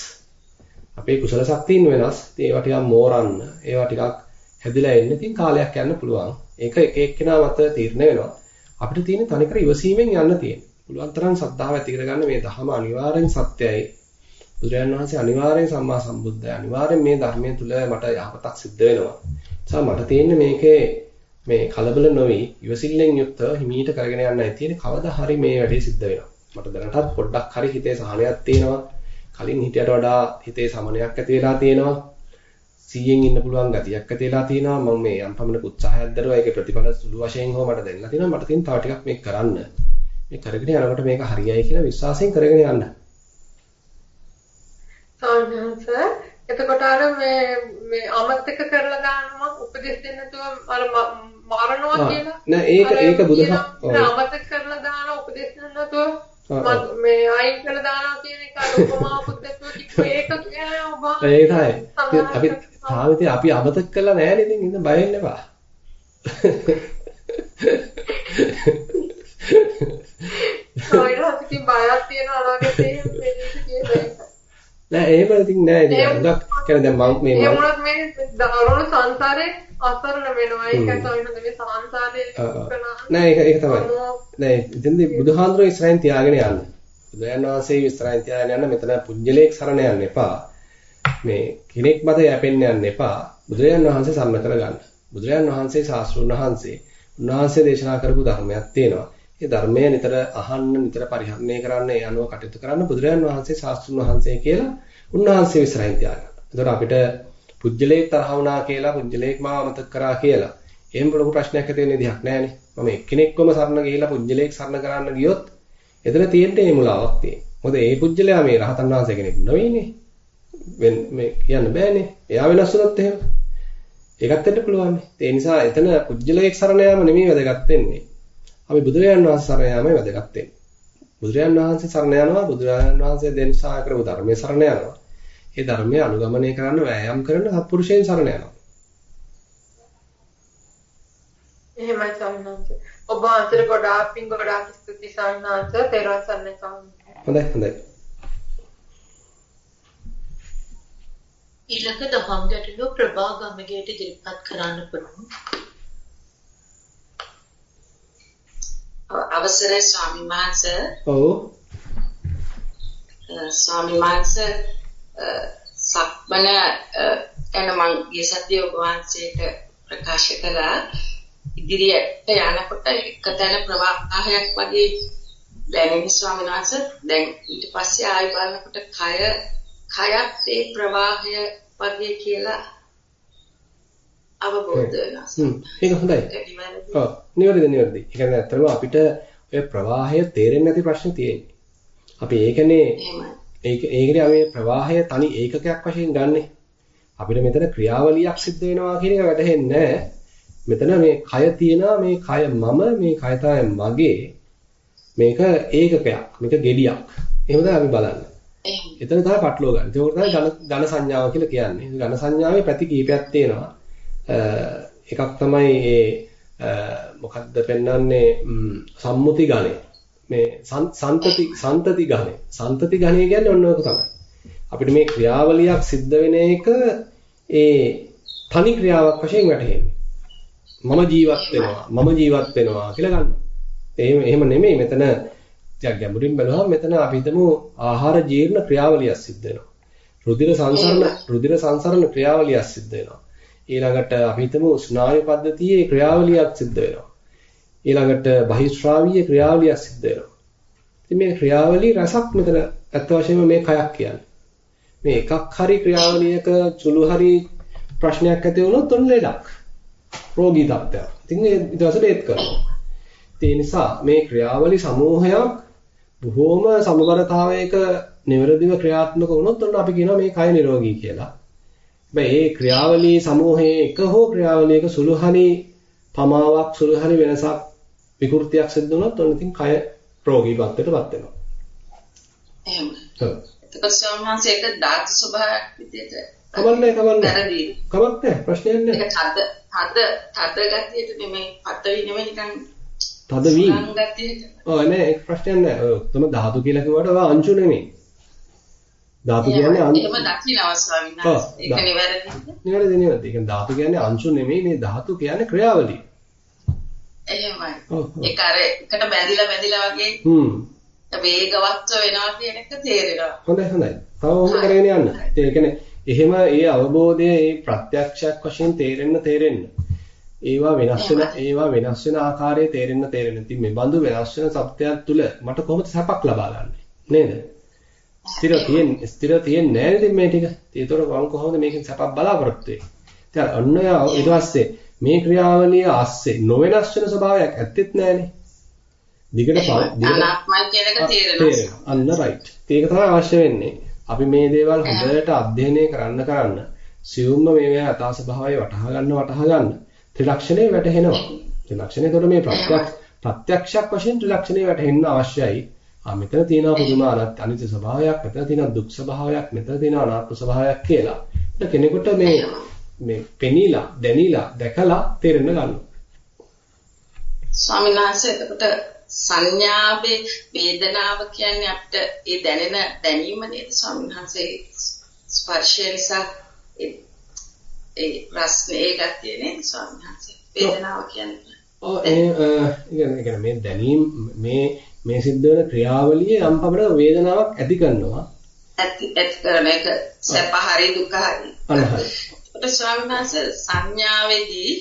අපේ කුසල ශක්තියින් වෙනස්. ඉතින් ඒවා ටිකක් මෝරන්න, ඒවා ටිකක් හැදිලා එන්න ඉතින් කාලයක් යන්න පුළුවන්. ඒක එක එක්කෙනා මත තීරණය වෙනවා. අපිට තියෙන තනිකර ඉවසීමෙන් යන්න තියෙන්නේ. පුළුවන් තරම් ශ්‍රද්ධාව ඇති කරගන්න මේ ධහම අනිවාර්යෙන් සත්‍යයි. බුදුරජාණන් වහන්සේ අනිවාර්යෙන් සම්මා සම්බුද්ධයි. අනිවාර්යෙන් මේ ධර්මයේ තුල මට යහපතක් සිද්ධ වෙනවා. ඒ මට තියෙන්නේ මේකේ මේ කලබල නොවි ඉවසිල්ලෙන් යුක්තව හිමීට කරගෙන යන්නයි තියෙන්නේ. කවදා හරි මේ වැඩේ සිද්ධ වෙනවා. මට දැනටත් පොඩ්ඩක් හරි හිතේ සහනයක් තියෙනවා. කලින් හිතයට වඩා හිතේ සමනයක් ඇති වෙලා තියෙනවා. 100න් ඉන්න පුළුවන් ගතියක් ඇති වෙලා තියෙනවා. මම මේ යම් පමණක උත්සාහයක් දරුවා ඒකේ ප්‍රතිඵල සුළු වශයෙන් හෝ මට දෙන්න තියෙනවා. මට තියෙන තව ටිකක් මේක කරන්න. මේ කරගෙන යනකොට මේක හරියයි කියලා විශ්වාසයෙන් කරගෙන යන්න. සාමාන්‍යස එතකොට අර මේ මේ අමතක කරලා දානවා උපදෙස් දෙන්න තුව අර මරනවා කියලා? නෑ ඒක ඒක බුදුහා අමතක කරලා දාන උපදෙස් දෙන්න තුව මේ අයින් කරලා දානවා කියන එක අර උපමා පුද්දත්ව කිව්ව ඒක කියන්නේ ඔබ ඒකයි අපි තාම අපි අමතක කරලා නැහැ නේද ඉතින් බය වෙන්න එපා. ඔයලා ඉතින් බයක් තියෙනවා අනාගතේ නෑ එහෙම ඉතින් නෑ ඉතින්. හුඟක් කියන්නේ දැන් මම මේ ඒ වුණත් මේ දරුණු සංසාරේ අසරණ වෙනවා. ඒකයි තමයි මේ සංසාරේ නෑ ඒක ඒක තමයි. නෑ ඉතින්දී බුදුහාඳුරේ ඉස්සරහින් තියාගෙන යන්න. බුදුන් වහන්සේ ඉස්සරහින් තියාගෙන යන්න මෙතන පුජ්‍යලේක් සරණ යන්න එපා. මේ කෙනෙක් මත යැපෙන්න යන්න එපා. බුදුරජාන් වහන්සේ සම්ම කරගන්න. බුදුරජාන් වහන්සේ ශාස්ත්‍රුන් වහන්සේ උන්වහන්සේ දේශනා කරපු ධර්මයක් තියෙනවා ඒ ධර්මය නිතර අහන්න නිතර පරිහරණය කරන්න ඒ අනුව කටයුතු කරන්න බුදුරජාන් වහන්සේ ශාස්ත්‍රුන් වහන්සේ කියලා උන්වහන්සේ විශ්රයින් තියාගන්න. එතකොට අපිට පුජ්‍යලේක් තරහ වුණා කියලා පුජ්‍යලේක් මාව අමතක කරා කියලා එහෙම ලොකු ප්‍රශ්නයක් ඇති වෙන්න දෙයක් නැහැ මම එක්කෙනෙක්වම සරණ ගිහිලා පුජ්‍යලේක් සරණ කරන්න ගියොත් එතන තියෙන්නේ මේ මුලාවක් තියෙන්නේ. මොකද ඒ පුජ්‍යලයා මේ රහතන් වහන්සේ කෙනෙක් නෙවෙයිනේ. මේ කියන්න බෑනේ. එයා වෙනස් වුණොත් එහෙම. ඒකත් වෙන්න පුළුවන්. ඒ නිසා එතන පුජ්‍යලේක් සරණ යාම නෙමෙයි වැදගත් වෙන්නේ. අපි බුදුරජාන් වහන්සේ සරණ යාමයි වැදගත් වෙන්නේ. බුදුරජාන් වහන්සේ සරණ යනවා බුදුරජාන් වහන්සේ දෙන්සා කරපු ධර්මයේ සරණ යනවා. ඒ ධර්මය අනුගමනය කරන්න වෑයම් කරන සත්පුරුෂයන් සරණ යනවා. එහෙමයි සම්මාංශ. ඔබ අතර ගොඩාක් පින් ගොඩාක් ස්තුති සම්මාංශ තේරුවන් සරණ සම්මාංශ. හොඳයි හොඳයි. ඊළඟ දහම් ගැටළු ප්‍රභා ගමගේට ඉදිරිපත් කරන්න පුළුවන්. අවසරයි ස්වාමීන් වහන්සේ. ඔව්. ස්වාමීන් වහන්සේ සක්මන යන මං ගිය සතියේ ඔබ වහන්සේට ප්‍රකාශ කළා ඉදිරියට යනකොට එකතැන ප්‍රවාහයක් වගේ දැනෙන ස්වාමීන් වහන්සේ දැන් ඊට පස්සේ ආයෙ බලනකොට කය කයත් ඒ ප්‍රවාහය වගේ කියලා අවබෝධ වෙනවා. හ්ම්. ඒක හොඳයි. ඔව්. නිවැරදි නිවැරදි. ඒ කියන්නේ ඇත්තටම අපිට ඔය ප්‍රවාහය තේරෙන්නේ නැති ප්‍රශ්නේ තියෙන්නේ. අපි ඒකනේ ඒක ඒකනේ අපි ප්‍රවාහය තනි ඒකකයක් වශයෙන් ගන්නෙ. අපිට මෙතන ක්‍රියාවලියක් සිද්ධ වෙනවා කියන එක වැටහෙන්නේ මෙතන මේ කය තියෙනවා මේ කය මම මේ කය මගේ මේක ඒකකයක් මේක gediyak එහෙම තමයි අපි බලන්නේ එතන තමයි පටලව ගන්න. ඒක තමයි ඝන ඝන සංඥාව කියලා කියන්නේ. ඝන සංඥාවේ පැති කීපයක් තියෙනවා. එකක් තමයි ඒ මොකක්ද පෙන්වන්නේ සම්මුති ඝණය. මේ සන්තති සන්තති ඝණය. සන්තති ඝණය කියන්නේ ඔන්න ඔක තමයි. අපිට මේ ක්‍රියාවලියක් සිද්ධ වෙන එක ඒ තනි ක්‍රියාවක් වශයෙන් වැටහෙන්නේ. මම ජීවත් වෙනවා මම ජීවත් වෙනවා කියලා ගන්න. එහෙම එහෙම නෙමෙයි මෙතන ටිකක් ගැඹුරින් බලුවහම මෙතන අපි හිතමු ආහාර ජීර්ණ ක්‍රියාවලියක් සිද්ධ වෙනවා. රුධිර සංසරණ රුධිර සංසරණ ක්‍රියාවලියක් සිද්ධ වෙනවා. ඊළඟට අපි හිතමු ස්නායු පද්ධතියේ ක්‍රියාවලියක් සිද්ධ වෙනවා. ඊළඟට බහිස්ත්‍රාවීය ක්‍රියාවලියක් සිද්ධ වෙනවා. ඉතින් මේ ක්‍රියාවලිය රසක් මෙතන අත් වශයෙන්ම මේ කයක් කියන්නේ. මේ එකක් හරි ක්‍රියාවලියක චුළු හරි ප්‍රශ්නයක් ඇති වුණොත් ඔන්න ලෙඩක්. රෝගී තත්ත්වයක්. ඉතින් ඊට පස්සේ ඒත් කරනවා. ඒ නිසා මේ ක්‍රියාවලි සමූහයක් බොහෝම සමබරතාවයක නිවැරදිව ක්‍රියාත්මක වුණොත් ඔන්න අපි කියනවා මේ කය නිරෝගී කියලා. ඒ ක්‍රියාවලියේ සමූහයේ එක හෝ ක්‍රියාවලියක සුළුහරි පමාවක් සුළුහරි වෙනසක් විකෘතියක් සිද්ධ වුණොත් ඔන්න ඉතින් කය රෝගී පත්වයටපත් වෙනවා. එහෙම. ඔව්. එතකොට සමහරවිට ඒක ධාතු ස්වභාවයක් විදිහට කමන්නේ කමන්නේ. කමක් නැහැ ප්‍රශ්නයක් නැහැ. ඒක තද තද තද ගතියට නෙමෙයි පතවි නෙමෙයි නිකන් තද වී. ඔව් නෑ ඒක ප්‍රශ්නයක් නෑ. ඔය තම ධාතු කියලා කිව්වට ඔය අංශු නෙමෙයි. ධාතු කියන්නේ අංශු. එහෙම දකින්නවා ස්වාමීන් වහන්සේ. ඒක නිවැරදිද? නිවැරදි නිවැරදි. ඒ කියන්නේ ධාතු කියන්නේ අංශු නෙමෙයි මේ ධාතු කියන්නේ ක්‍රියාවලිය. එහෙමයි. ඒක අර එකට බැඳිලා බැඳිලා වගේ. හ්ම්. වේගවත්ව වෙනවා කියන එක තේරෙනවා. හොඳයි හොඳයි. තව ඔහොම කරගෙන යන්න. ඒ කියන්නේ එහෙම ඒ අවබෝධය ඒ ප්‍රත්‍යක්ෂයක් වශයෙන් තේරෙන්න තේරෙන්න ඒවා වෙනස් වෙන ඒවා වෙනස් වෙන ආකාරයේ තේරෙන්න තේරෙන්න. ඉතින් මේ බඳු වෙනස් වෙන සත්‍යයක් තුල මට කොහොමද සැපක් ලබා ගන්නෙ? නේද? ස්ථිර තියෙන ස්ථිර තියෙන්නේ නැහැ නේද මේ ටික. ඒතකොට මම කොහොමද මේකෙන් සැපක් බලාපොරොත්තු වෙන්නේ? ඉතින් අන්න ඊට පස්සේ මේ ක්‍රියාවලිය ASCII නොවෙනස් වෙන ස්වභාවයක් ඇත්තෙත් නැහනේ. දිගට අනාත්මයි කියන එක තේරෙනවා. අන්න රයිට්. ඒක තමයි අවශ්‍ය වෙන්නේ. අපි මේ දේවල් හොඳට අධ්‍යයනය කරන්න කරන්න සියුම්ම මේවා යථා ස්වභාවය වටහා ගන්න වටහා ගන්න ත්‍රිලක්ෂණේ වැටහෙනවා. ත්‍රිලක්ෂණේ එතකොට මේ ප්‍රත්‍යක්ෂ ප්‍රත්‍යක්ෂයක් වශයෙන් ත්‍රිලක්ෂණේ වැටහෙන්න අවශ්‍යයි. ආ මෙතන තියෙනවා පුදුම අනිත්‍ය ස්වභාවයක්, මෙතන තියෙනවා දුක් ස්වභාවයක්, මෙතන තියෙනවා අනාත්ම ස්වභාවයක් කියලා. ඒක කෙනෙකුට මේ මේ පෙනීලා, දැනීලා, දැකලා තේරෙන්න ගන්නවා. ස්වාමීන් වහන්සේ එතකොට සංඥාවේ වේදනාව කියන්නේ අපිට ඒ දැනෙන දැනීම නේද ස්වාමීන් වහන්සේ ස්පර්ශය නිසා ඒ රස්නේ ඒ ගතිය නේද ස්වාමීන් වහන්සේ වේදනාව කියන්නේ ඔව් ඒ මේ දැනීම මේ මේ සිද්ධ වෙන ක්‍රියාවලිය යම් පමණ වේදනාවක් ඇති කරනවා. ඇති ඇති කරන එක සැප හරි දුක හරි. ඒකට ස්වාමීන් වහන්සේ සංඥාවේදී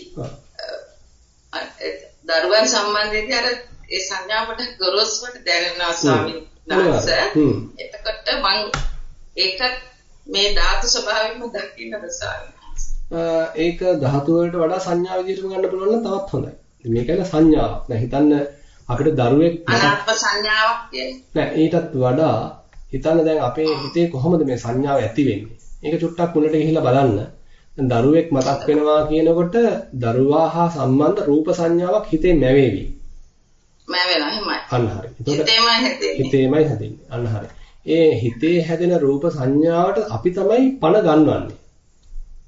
දරුවන් සම්බන්ධයෙන් අර ඒ සංඥාවට ගොරෝසුවට දැනෙනවා ස්වාමීන් වහන්සේ. එතකොට මම ඒක මේ ධාතු ස්වභාවයෙන්ම දකින්නද ස්වාමීන් ඒක ධාතු වලට වඩා සංඥා විදිහටම ගන්න පුළුවන් නම් තවත් හොඳයි. මේකල සංඥාවක්. දැන් හිතන්න අපිට දරුවෙක් අනාත්ම සංඥාවක් කියන්නේ. ඊටත් වඩා හිතන්න දැන් අපේ හිතේ කොහොමද මේ සංඥාව ඇති වෙන්නේ? ඒක චුට්ටක් මුලට ගිහිල්ලා බලන්න. දරුවෙක් මතක් වෙනවා කියනකොට දරුවා හා සම්බන්ධ රූප සංඥාවක් හිතේ මැවේවි. මැවෙනවා එහෙමයි. අන්න හරි. හිතේමයි හැදෙන්නේ. හිතේමයි හැදෙන්නේ. අන්න හරි. ඒ හිතේ හැදෙන රූප සංඥාවට අපි තමයි පණ ගන්නවන්නේ.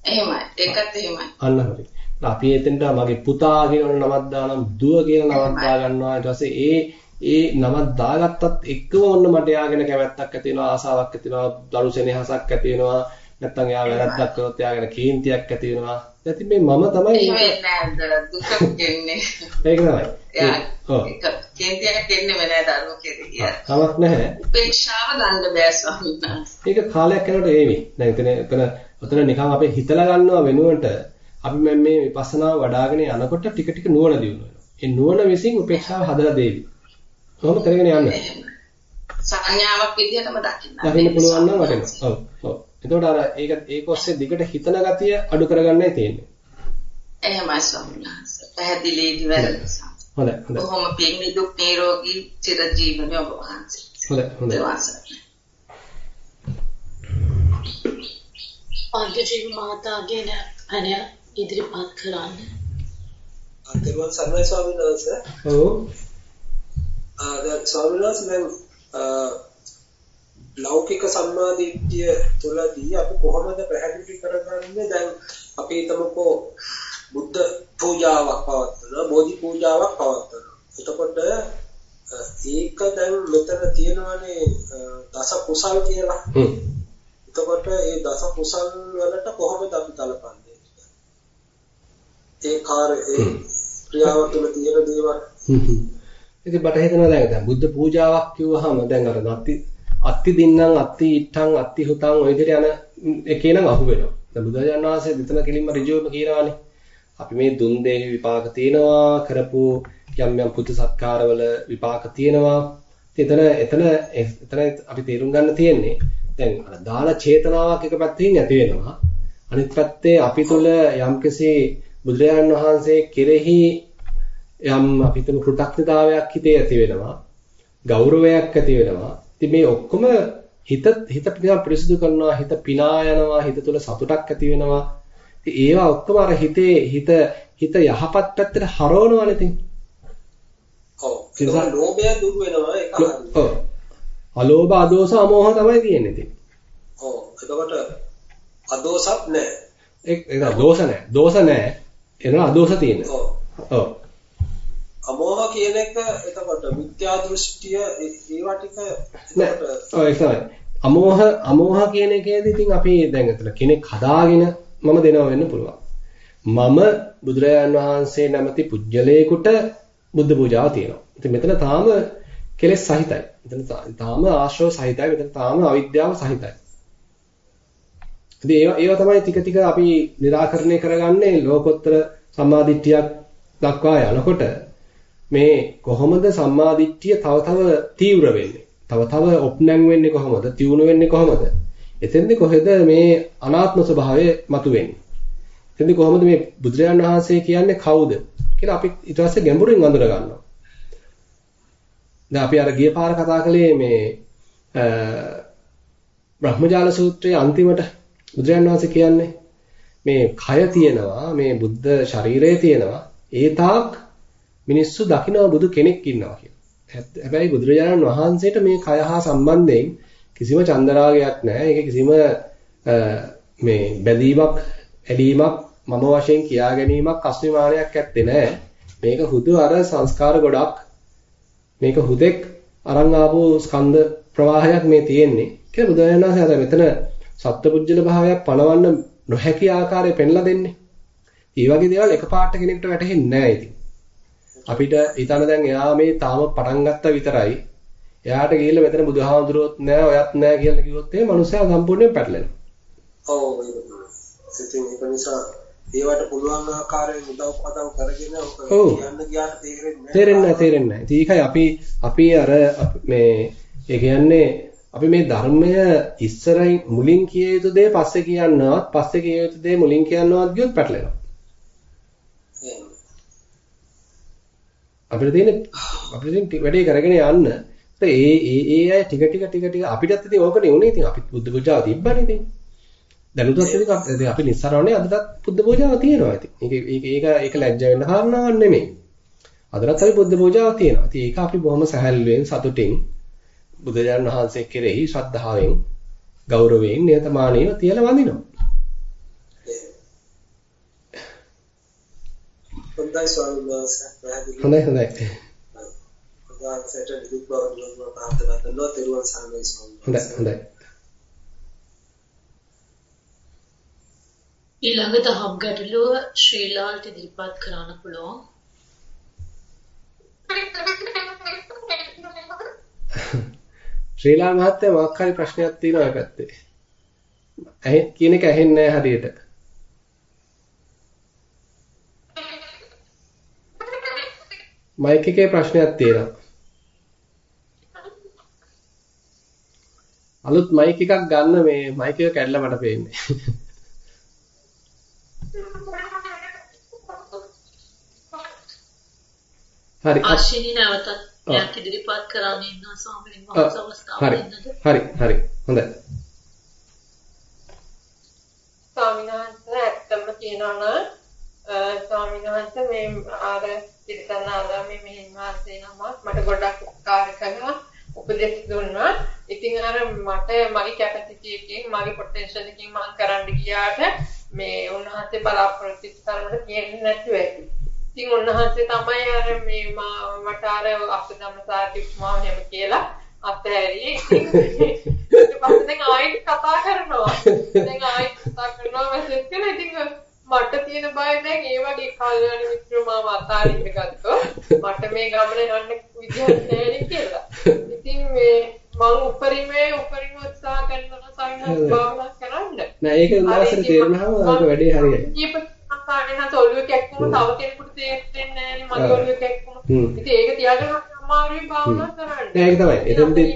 එහෙමයි. ඒකත් එහෙමයි. අන්න හරි. අපි එතෙන්ට මගේ පුතා කියන නමක් දානම් දුව කියන නමක් දා ගන්නවා. ඊට පස්සේ ඒ ඒ නමක් දාගත්තත් එක්කම ඔන්න මට යාගෙන කැමැත්තක් ඇති වෙනවා ආසාවක් ඇති වෙනවා දරු සෙනෙහසක් ඇති වෙනවා නැත්තම් එයා වැරද්දක් කරොත් එයාගෙන කේන්තියක් ඇති වෙනවා. ඉතින් මේ මම තමයි දුක කියන්නේ. ඒක තමයි. ඔව්. කේන්තියක් එන්නේ නෑ දරුවෝ කෙරෙහි. කමක් නැහැ. උපේක්ෂාව ගන්න බෑ ස්වාමීන් වහන්සේ. ඒක කාලයක් යනකොට ඒවි. දැන් එතන එතන ඔතන නිකන් අපි හිතලා ගන්නවා වෙනුවට අපි මේ විපස්සනාව වඩ아가ගෙන යනකොට ටික ටික නුවණ දිනු වෙනවා. ඒ නුවණ විසින් උපේක්ෂාව හදලා දෙවි. කොහොම කරගෙන යන්න. සංඥාවක් විදිහටම දකින්න. දකින්න පුළුවන් නම් වටිනවා. ඔව්. ඔව්. එතකොට අර ඒක ඒක ඔස්සේ දිගට හිතන ගතිය අඩු කරගන්නයි තියෙන්නේ. එහෙමයි ස්වාමීන් වහන්සේ. පැහැදිලි නිවැරදි හොඳයි හොඳයි. බොහොම පිං නිදුක් නිරෝගී චිරජීවනය ඔබ වහන්සේ. හොඳයි හොඳයි. අන්තජීව මාතාගෙන අනය ඉදිරිපත් කරන්න. අන්තරුවන් සර්වයි ස්වාමීන් වහන්සේ. ඔව්. ආ දැන් ස්වාමීන් වහන්සේ ලෞකික සම්මාදිට්ඨිය තුළදී අපි කොහොමද පැහැදිලි කරගන්නේ දැන් අපි හිතමුකෝ බුද්ධ පූජාවක් පවත්වනවා බෝධි පූජාවක් පවත්වනවා එතකොට ඒක දැන් මෙතන තියෙනවානේ දස කුසල් කියලා එතකොට ඒ දස කුසල් වලට කොහොමද අපි තලපන්නේ ඒ කාර්ය ඒ ක්‍රියාව තුළ තියෙන දේවල් ඉතින් බට හිතනවා දැන් බුද්ධ පූජාවක් කිව්වහම දැන් අර නැති අත්ති දින්නම් අත්ති ඉත්තං අත්ති හුතං ඔය විදිහට යන එකේ නම් අහු වෙනවා. දැන් බුදුරජාණන් වහන්සේ දෙතන කිලින්ම ඍජුවම කියනවානේ. අපි මේ දුන් දෙහි විපාක තියෙනවා කරපු යම් යම් පුතු සත්කාරවල විපාක තියෙනවා. එතන එතන එතන අපි තේරුම් ගන්න තියෙන්නේ දැන් අර දාන චේතනාවක් එක පැත්තකින් ඇති වෙනවා. අනිත් පැත්තේ අපි තුල යම්කිසි බුදුරජාණන් වහන්සේ කෙරෙහි යම් අපිටම කෘතඥතාවයක් හිතේ ඇති වෙනවා. ගෞරවයක් ඇති වෙනවා. ඉතින් මේ ඔක්කොම හිත හිත පිරිසිදු කරනවා හිත පිනා යනවා හිත තුළ සතුටක් ඇති වෙනවා. ඉතින් ඒවා ඔක්කොම අර හිතේ හිත හිත යහපත් පැත්තට හරවනවනේ ඉතින්. ඔව්. ඒක ලෝභය දුර වෙනවා ඒක ඔව්. අලෝභ අදෝස අමෝහ තමයි තියෙන්නේ ඉතින්. ඔව්. එතකොට අදෝසත් නැහැ ඒක ඒක දෝෂ නැහැ දෝෂ නැහැ එනවා අදෝෂ තියෙනවා ඔව් අමෝහ කියන එක එතකොට මිත්‍යා දෘෂ්ටිය ඒවා ටික එතකොට ඒක තමයි. අමෝහ අමෝහ කියන එකේදී ඉතින් අපි දැන් අතන කෙනෙක් හදාගෙන මම දෙනවා වෙන්න පුළුවන්. මම බුදුරජාන් වහන්සේ නැමැති පුජ්‍යලයකට බුද්ධ පූජාව තියෙනවා. ඉතින් මෙතන තාම කෙලෙස් සහිතයි. මෙතන තාම ආශ්‍රව සහිතයි. මෙතන තාම අවිද්‍යාව සහිතයි. ඉතින් ඒවා ඒවා තමයි ටික ටික අපි निराකරණය කරගන්නේ ලෝකෝත්තර සම්මාදිට්ඨියක් දක්වා යනකොට මේ කොහොමද සම්මාදිට්ඨිය තව තව තීව්‍ර වෙන්නේ? තව තව ඔප්නැන් වෙන්නේ කොහොමද? තියුණු වෙන්නේ කොහොමද? එතෙන්ද කොහෙද මේ අනාත්ම ස්වභාවය මතුවෙන්නේ? එතෙන්ද කොහොමද මේ බුදුරජාණන් වහන්සේ කියන්නේ කවුද කියලා අපි ඊට පස්සේ ගැඹුරින් අඳුර ගන්නවා. දැන් අපි අර ගිය පාර කතා කළේ මේ බ්‍රහ්මජාල සූත්‍රයේ අන්තිමට බුදුරජාණන් වහන්සේ කියන්නේ මේ කය තියෙනවා මේ බුද්ධ ශරීරය තියෙනවා ඒ තාක් මිනිස්සු දකින්න බුදු කෙනෙක් ඉන්නවා කියලා. හැබැයි බුදුරජාණන් වහන්සේට මේ කය හා සම්බන්ධයෙන් කිසිම චන්දරාගයක් නැහැ. ඒක කිසිම මේ බැඳීමක්, ඇලීමක්, මම වශයෙන් කියා ගැනීමක් අස්විමානයක් ඇත්තේ නැහැ. මේක හුදු අර සංස්කාර ගොඩක් මේක හුදෙක් අරන් ආපු ස්කන්ධ ප්‍රවාහයක් මේ තියෙන්නේ. කියලා බුදුරජාණන් වහන්සේ අර මෙතන සත්පුජ්‍යල භාවයක් පණවන්න නොහැකි ආකාරය පෙන්ලා දෙන්නේ. මේ වගේ දේවල් එකපාරට කෙනෙකුට වැටහෙන්නේ නැහැ ඉතින්. අපිට හිතන්න දැන් එයා මේ තාම පටන් ගත්ත විතරයි. එයාට ගිහිල්ලා මෙතන බුදුහාමුදුරුවොත් නෑ ඔයත් නෑ කියලා කිව්වොත් ඒ මනුස්සයා සම්පූර්ණයෙන් පැටලෙනවා. ඔව් ඒක නිසා ඒවට පුළුවන් ආකාරයෙන් උදව් පදව් කරගෙන කියන්න ගියාට තේරෙන්නේ නෑ. තේරෙන්නේ නෑ තේරෙන්නේ නෑ. ඒකයි අපි අපි අර මේ ඒ කියන්නේ අපි මේ ධර්මය ඉස්සරහින් මුලින් කිය යුතු දේ පස්සේ කියනවත් පස්සේ කිය යුතු දේ මුලින් කියනවත් ගියොත් පැටලෙනවා. අපිට තියෙන අපිට තියෙන වැඩේ කරගෙන යන්න. ඒ ඒ ඒ අය ටික ටික ටික ටික අපිටත් ඉතින් ඕකනේ උනේ ඉතින් අපි බුද්ධ පූජාව තිබ්බනේ ඉතින්. දැනුතත් ඉතින් අපි නිස්සරණේ අදටත් බුද්ධ පූජාව තියෙනවා ඉතින්. ඒක ඒක ඒක ඒක ලැජ්ජ වෙන්න කාරණාවක් නෙමෙයි. අදටත් අපි බුද්ධ පූජාව තියෙනවා. ඉතින් ඒක අපි බොහොම සැහැල්ලුවෙන් සතුටින් බුදුරජාණන් වහන්සේ කෙරෙහි ශ්‍රද්ධාවෙන් ගෞරවයෙන් නියතමානීව තියලා වඳිනවා. හොඳයි ස්වාමීන් වහන්සේ. හොඳයි හොඳයි. ප්‍රාර්ථනාවට නිදුක් බව දුන්නා ප්‍රාර්ථනා කරනවා තෙරුවන් සරණයි ස්වාමීන් හොඳයි හොඳයි. ඊළඟ දහම් ගැටලුව ශ්‍රීලාල්ට ඉදිරිපත් කරන්න පුළුවන් ශ්‍රීලා මහත්තයා මොකක් හරි ප්‍රශ්නයක් තියෙනවා ඒ පැත්තේ. ඇහෙ කියන එක ඇහෙන්නේ නැහැ හරියට. මයික් එකේ ප්‍රශ්නයක් තියෙනවා. අලුත් මයික් එකක් ගන්න මේ මයික් එක කැඩලා මට පේන්නේ. හරි. අශ්විනී නැවතත් යක් ඉදිරිපත් කරන්න ඉන්නවා ස්වාමීන් වහන්සේ අවස්ථාව හරි. හරි. හරි. හොඳයි. ස්වාමීන් වහන්සේ ඇත්තම කියනවා ස්වාමීන් වහන්සේ මේ ආර පිළිතන ආලා මේ මෙහෙන් වාසේ නමක් මට ගොඩක් උපකාර කළා උපදෙස් දුන්නා. ඉතින් අර මට මගේ කැපැසිටි එකකින් මගේ පොටෙන්ෂල් එකකින් මම කරන්න ගියාට මේ උන්වහන්සේ බලාපොරොත්තු තරමට කියන්නේ නැතුව ඇති. ඉතින් උන්වහන්සේ තමයි අර මේ මට අර අපදම සාටි උපමාව හැම කියලා අතහැරි. ඊට පස්සේ දැන් ආයෙත් කතා කරනවා. දැන් ආයෙත් කතා කරනවා මැසේජ් කරලා ඉතින් මට තියෙන බය දැන් ඒ වගේ කල්යාණ මිත්‍රෝ මාව අතාරින්න ගත්තොත් මට මේ ගමන යන්න විදියක් නැහැ කියලා. ඉතින් මේ මම උපරිමේ උපරිම උත්සාහ කරනවා සවිනස් භාවනා කරන්න. නෑ ඒක උන්වහන්සේට තේරුණාම ආක වැඩේ හරියයි. කීප නැත ඔළුවේ කැක්කුම තව කෙනෙකුට තියාගෙන අමාරුයි භාවනා කරන්න. නෑ ඒක තමයි. එතෙන්දී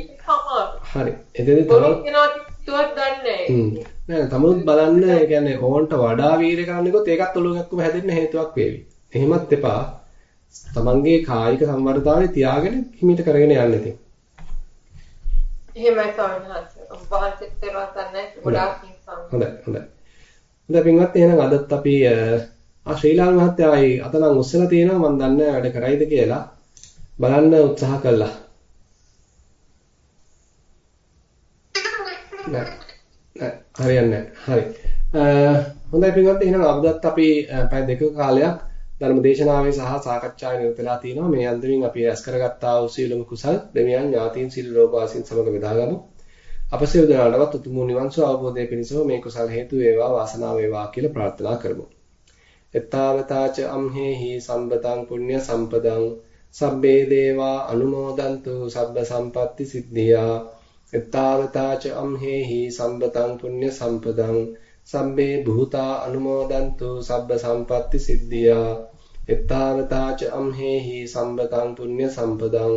හරි. තුවත් දන්නේ නෑ තමුත් බලන්න ඒ කියන්නේ ඕන්ට වඩා වීර්ය කරන්නකොත් ඒකත් ඔලුවක්කම හැදෙන්න හේතුවක් වේවි. එහෙමත් එපා. තමන්ගේ කායික සංවර්ධතාවය තියාගෙන හිමිට කරගෙන යන්න ඉතින්. එහෙමයි සවනහස. වහන්සේට තේරවන්නේ ගොඩාක් හොඳයි හොඳයි. හොඳයි පින්වත් එහෙනම් අදත් අපි ආ ශ්‍රීලාල් මහත්තයායි අතනම් උස්සලා තියෙනවා මම දන්නේ වැඩ කරයිද කියලා බලන්න උත්සාහ කළා. නෑ හරියන්නේ හරි. හොඳයි පින්වත් එහෙනම් අදත් අපි පැය දෙකක කාලයක් ධර්ම දේශනාවේ සහ සාකච්ඡාවේ නිරතලා තිනවා. මේ අන්දමින් අපි රැස් කරගත්තා වූ සීලම කුසල් දෙවියන් ඥාතීන් සිල් ලෝකවාසීන් සමග බෙදාගමු. අප සියලු දෙනාටවත් උතුම් නිවන් සුව අවබෝධය පිණිසම මේ කුසල් හේතු වේවා වාසනාව වේවා කියලා ප්‍රාර්ථනා කරමු. එත්තාවතාච අම්හෙහි සම්බතං පුඤ්ඤ සම්පදං සබ්බේ දේවා අනුමෝදන්තු සබ්බ සම්පatti සිද්ධියා. එත්තාවතාච අම්හෙහි සම්බතං පුඤ්ඤ සම්පදං. සම්බේ භූතා අනුමෝදන්තු සබ්බ සම්පatti සිද්ධියා. එත්තාවතාච අම්හෙහි සම්බතං පුඤ්ඤ සම්පදං.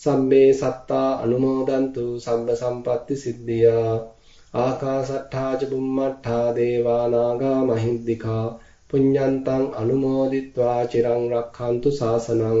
සම්බේ සත්තා අනුමෝදන්තු සබ්බ සම්පatti සිද්ධියා. ආකාසට්ඨා ච බුම්මට්ඨා දේවා නාග මහිද්దికා පුඤ්ඤන්තං අනුමෝදිත්වා චිරං රක්ඛන්තු සාසනං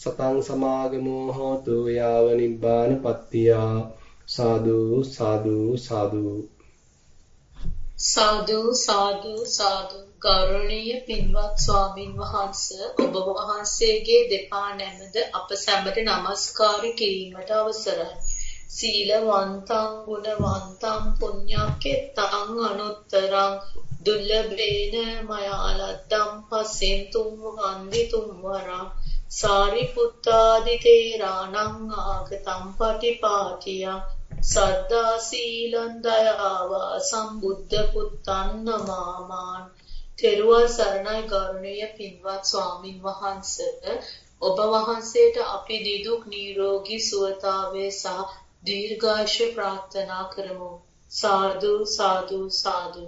සතං සමාගමෝ හෝතු යාව නිබ්බාන පත්තියා. සාදු සාදු සාදු. සාදු සාදු සාදු. ගෞරවනීය පින්වත් ස්වාමින් වහන්සේ ඔබ වහන්සේගේ දෙපා නැමද අප සැමට নমස්කාර කිරීමට අවසරයි. සීලවන්තං ගුණවන්තං පුඤ්ඤක්කෙත්තං අනුත්තරං දුල්ලභේන මයාලද්දම් පස්සෙන් තුම් වන්දි තුම් වරං. සාරිපුත්තාදි තේරාණං ආගතම් පටිපාටියං සද්දා සීලං දයාව සම්බුද්ධ පුත්තන් නමාමාන් තෙරුවන් සරණයි ගෞරවනීය පින්වත් ස්වාමින් වහන්සේ ඔබ වහන්සේට අපි නිදුක් නිරෝගී සුවතාවය සහ දීර්ඝායුෂ ප්‍රාර්ථනා කරමු. සාදු සාදු සාදු.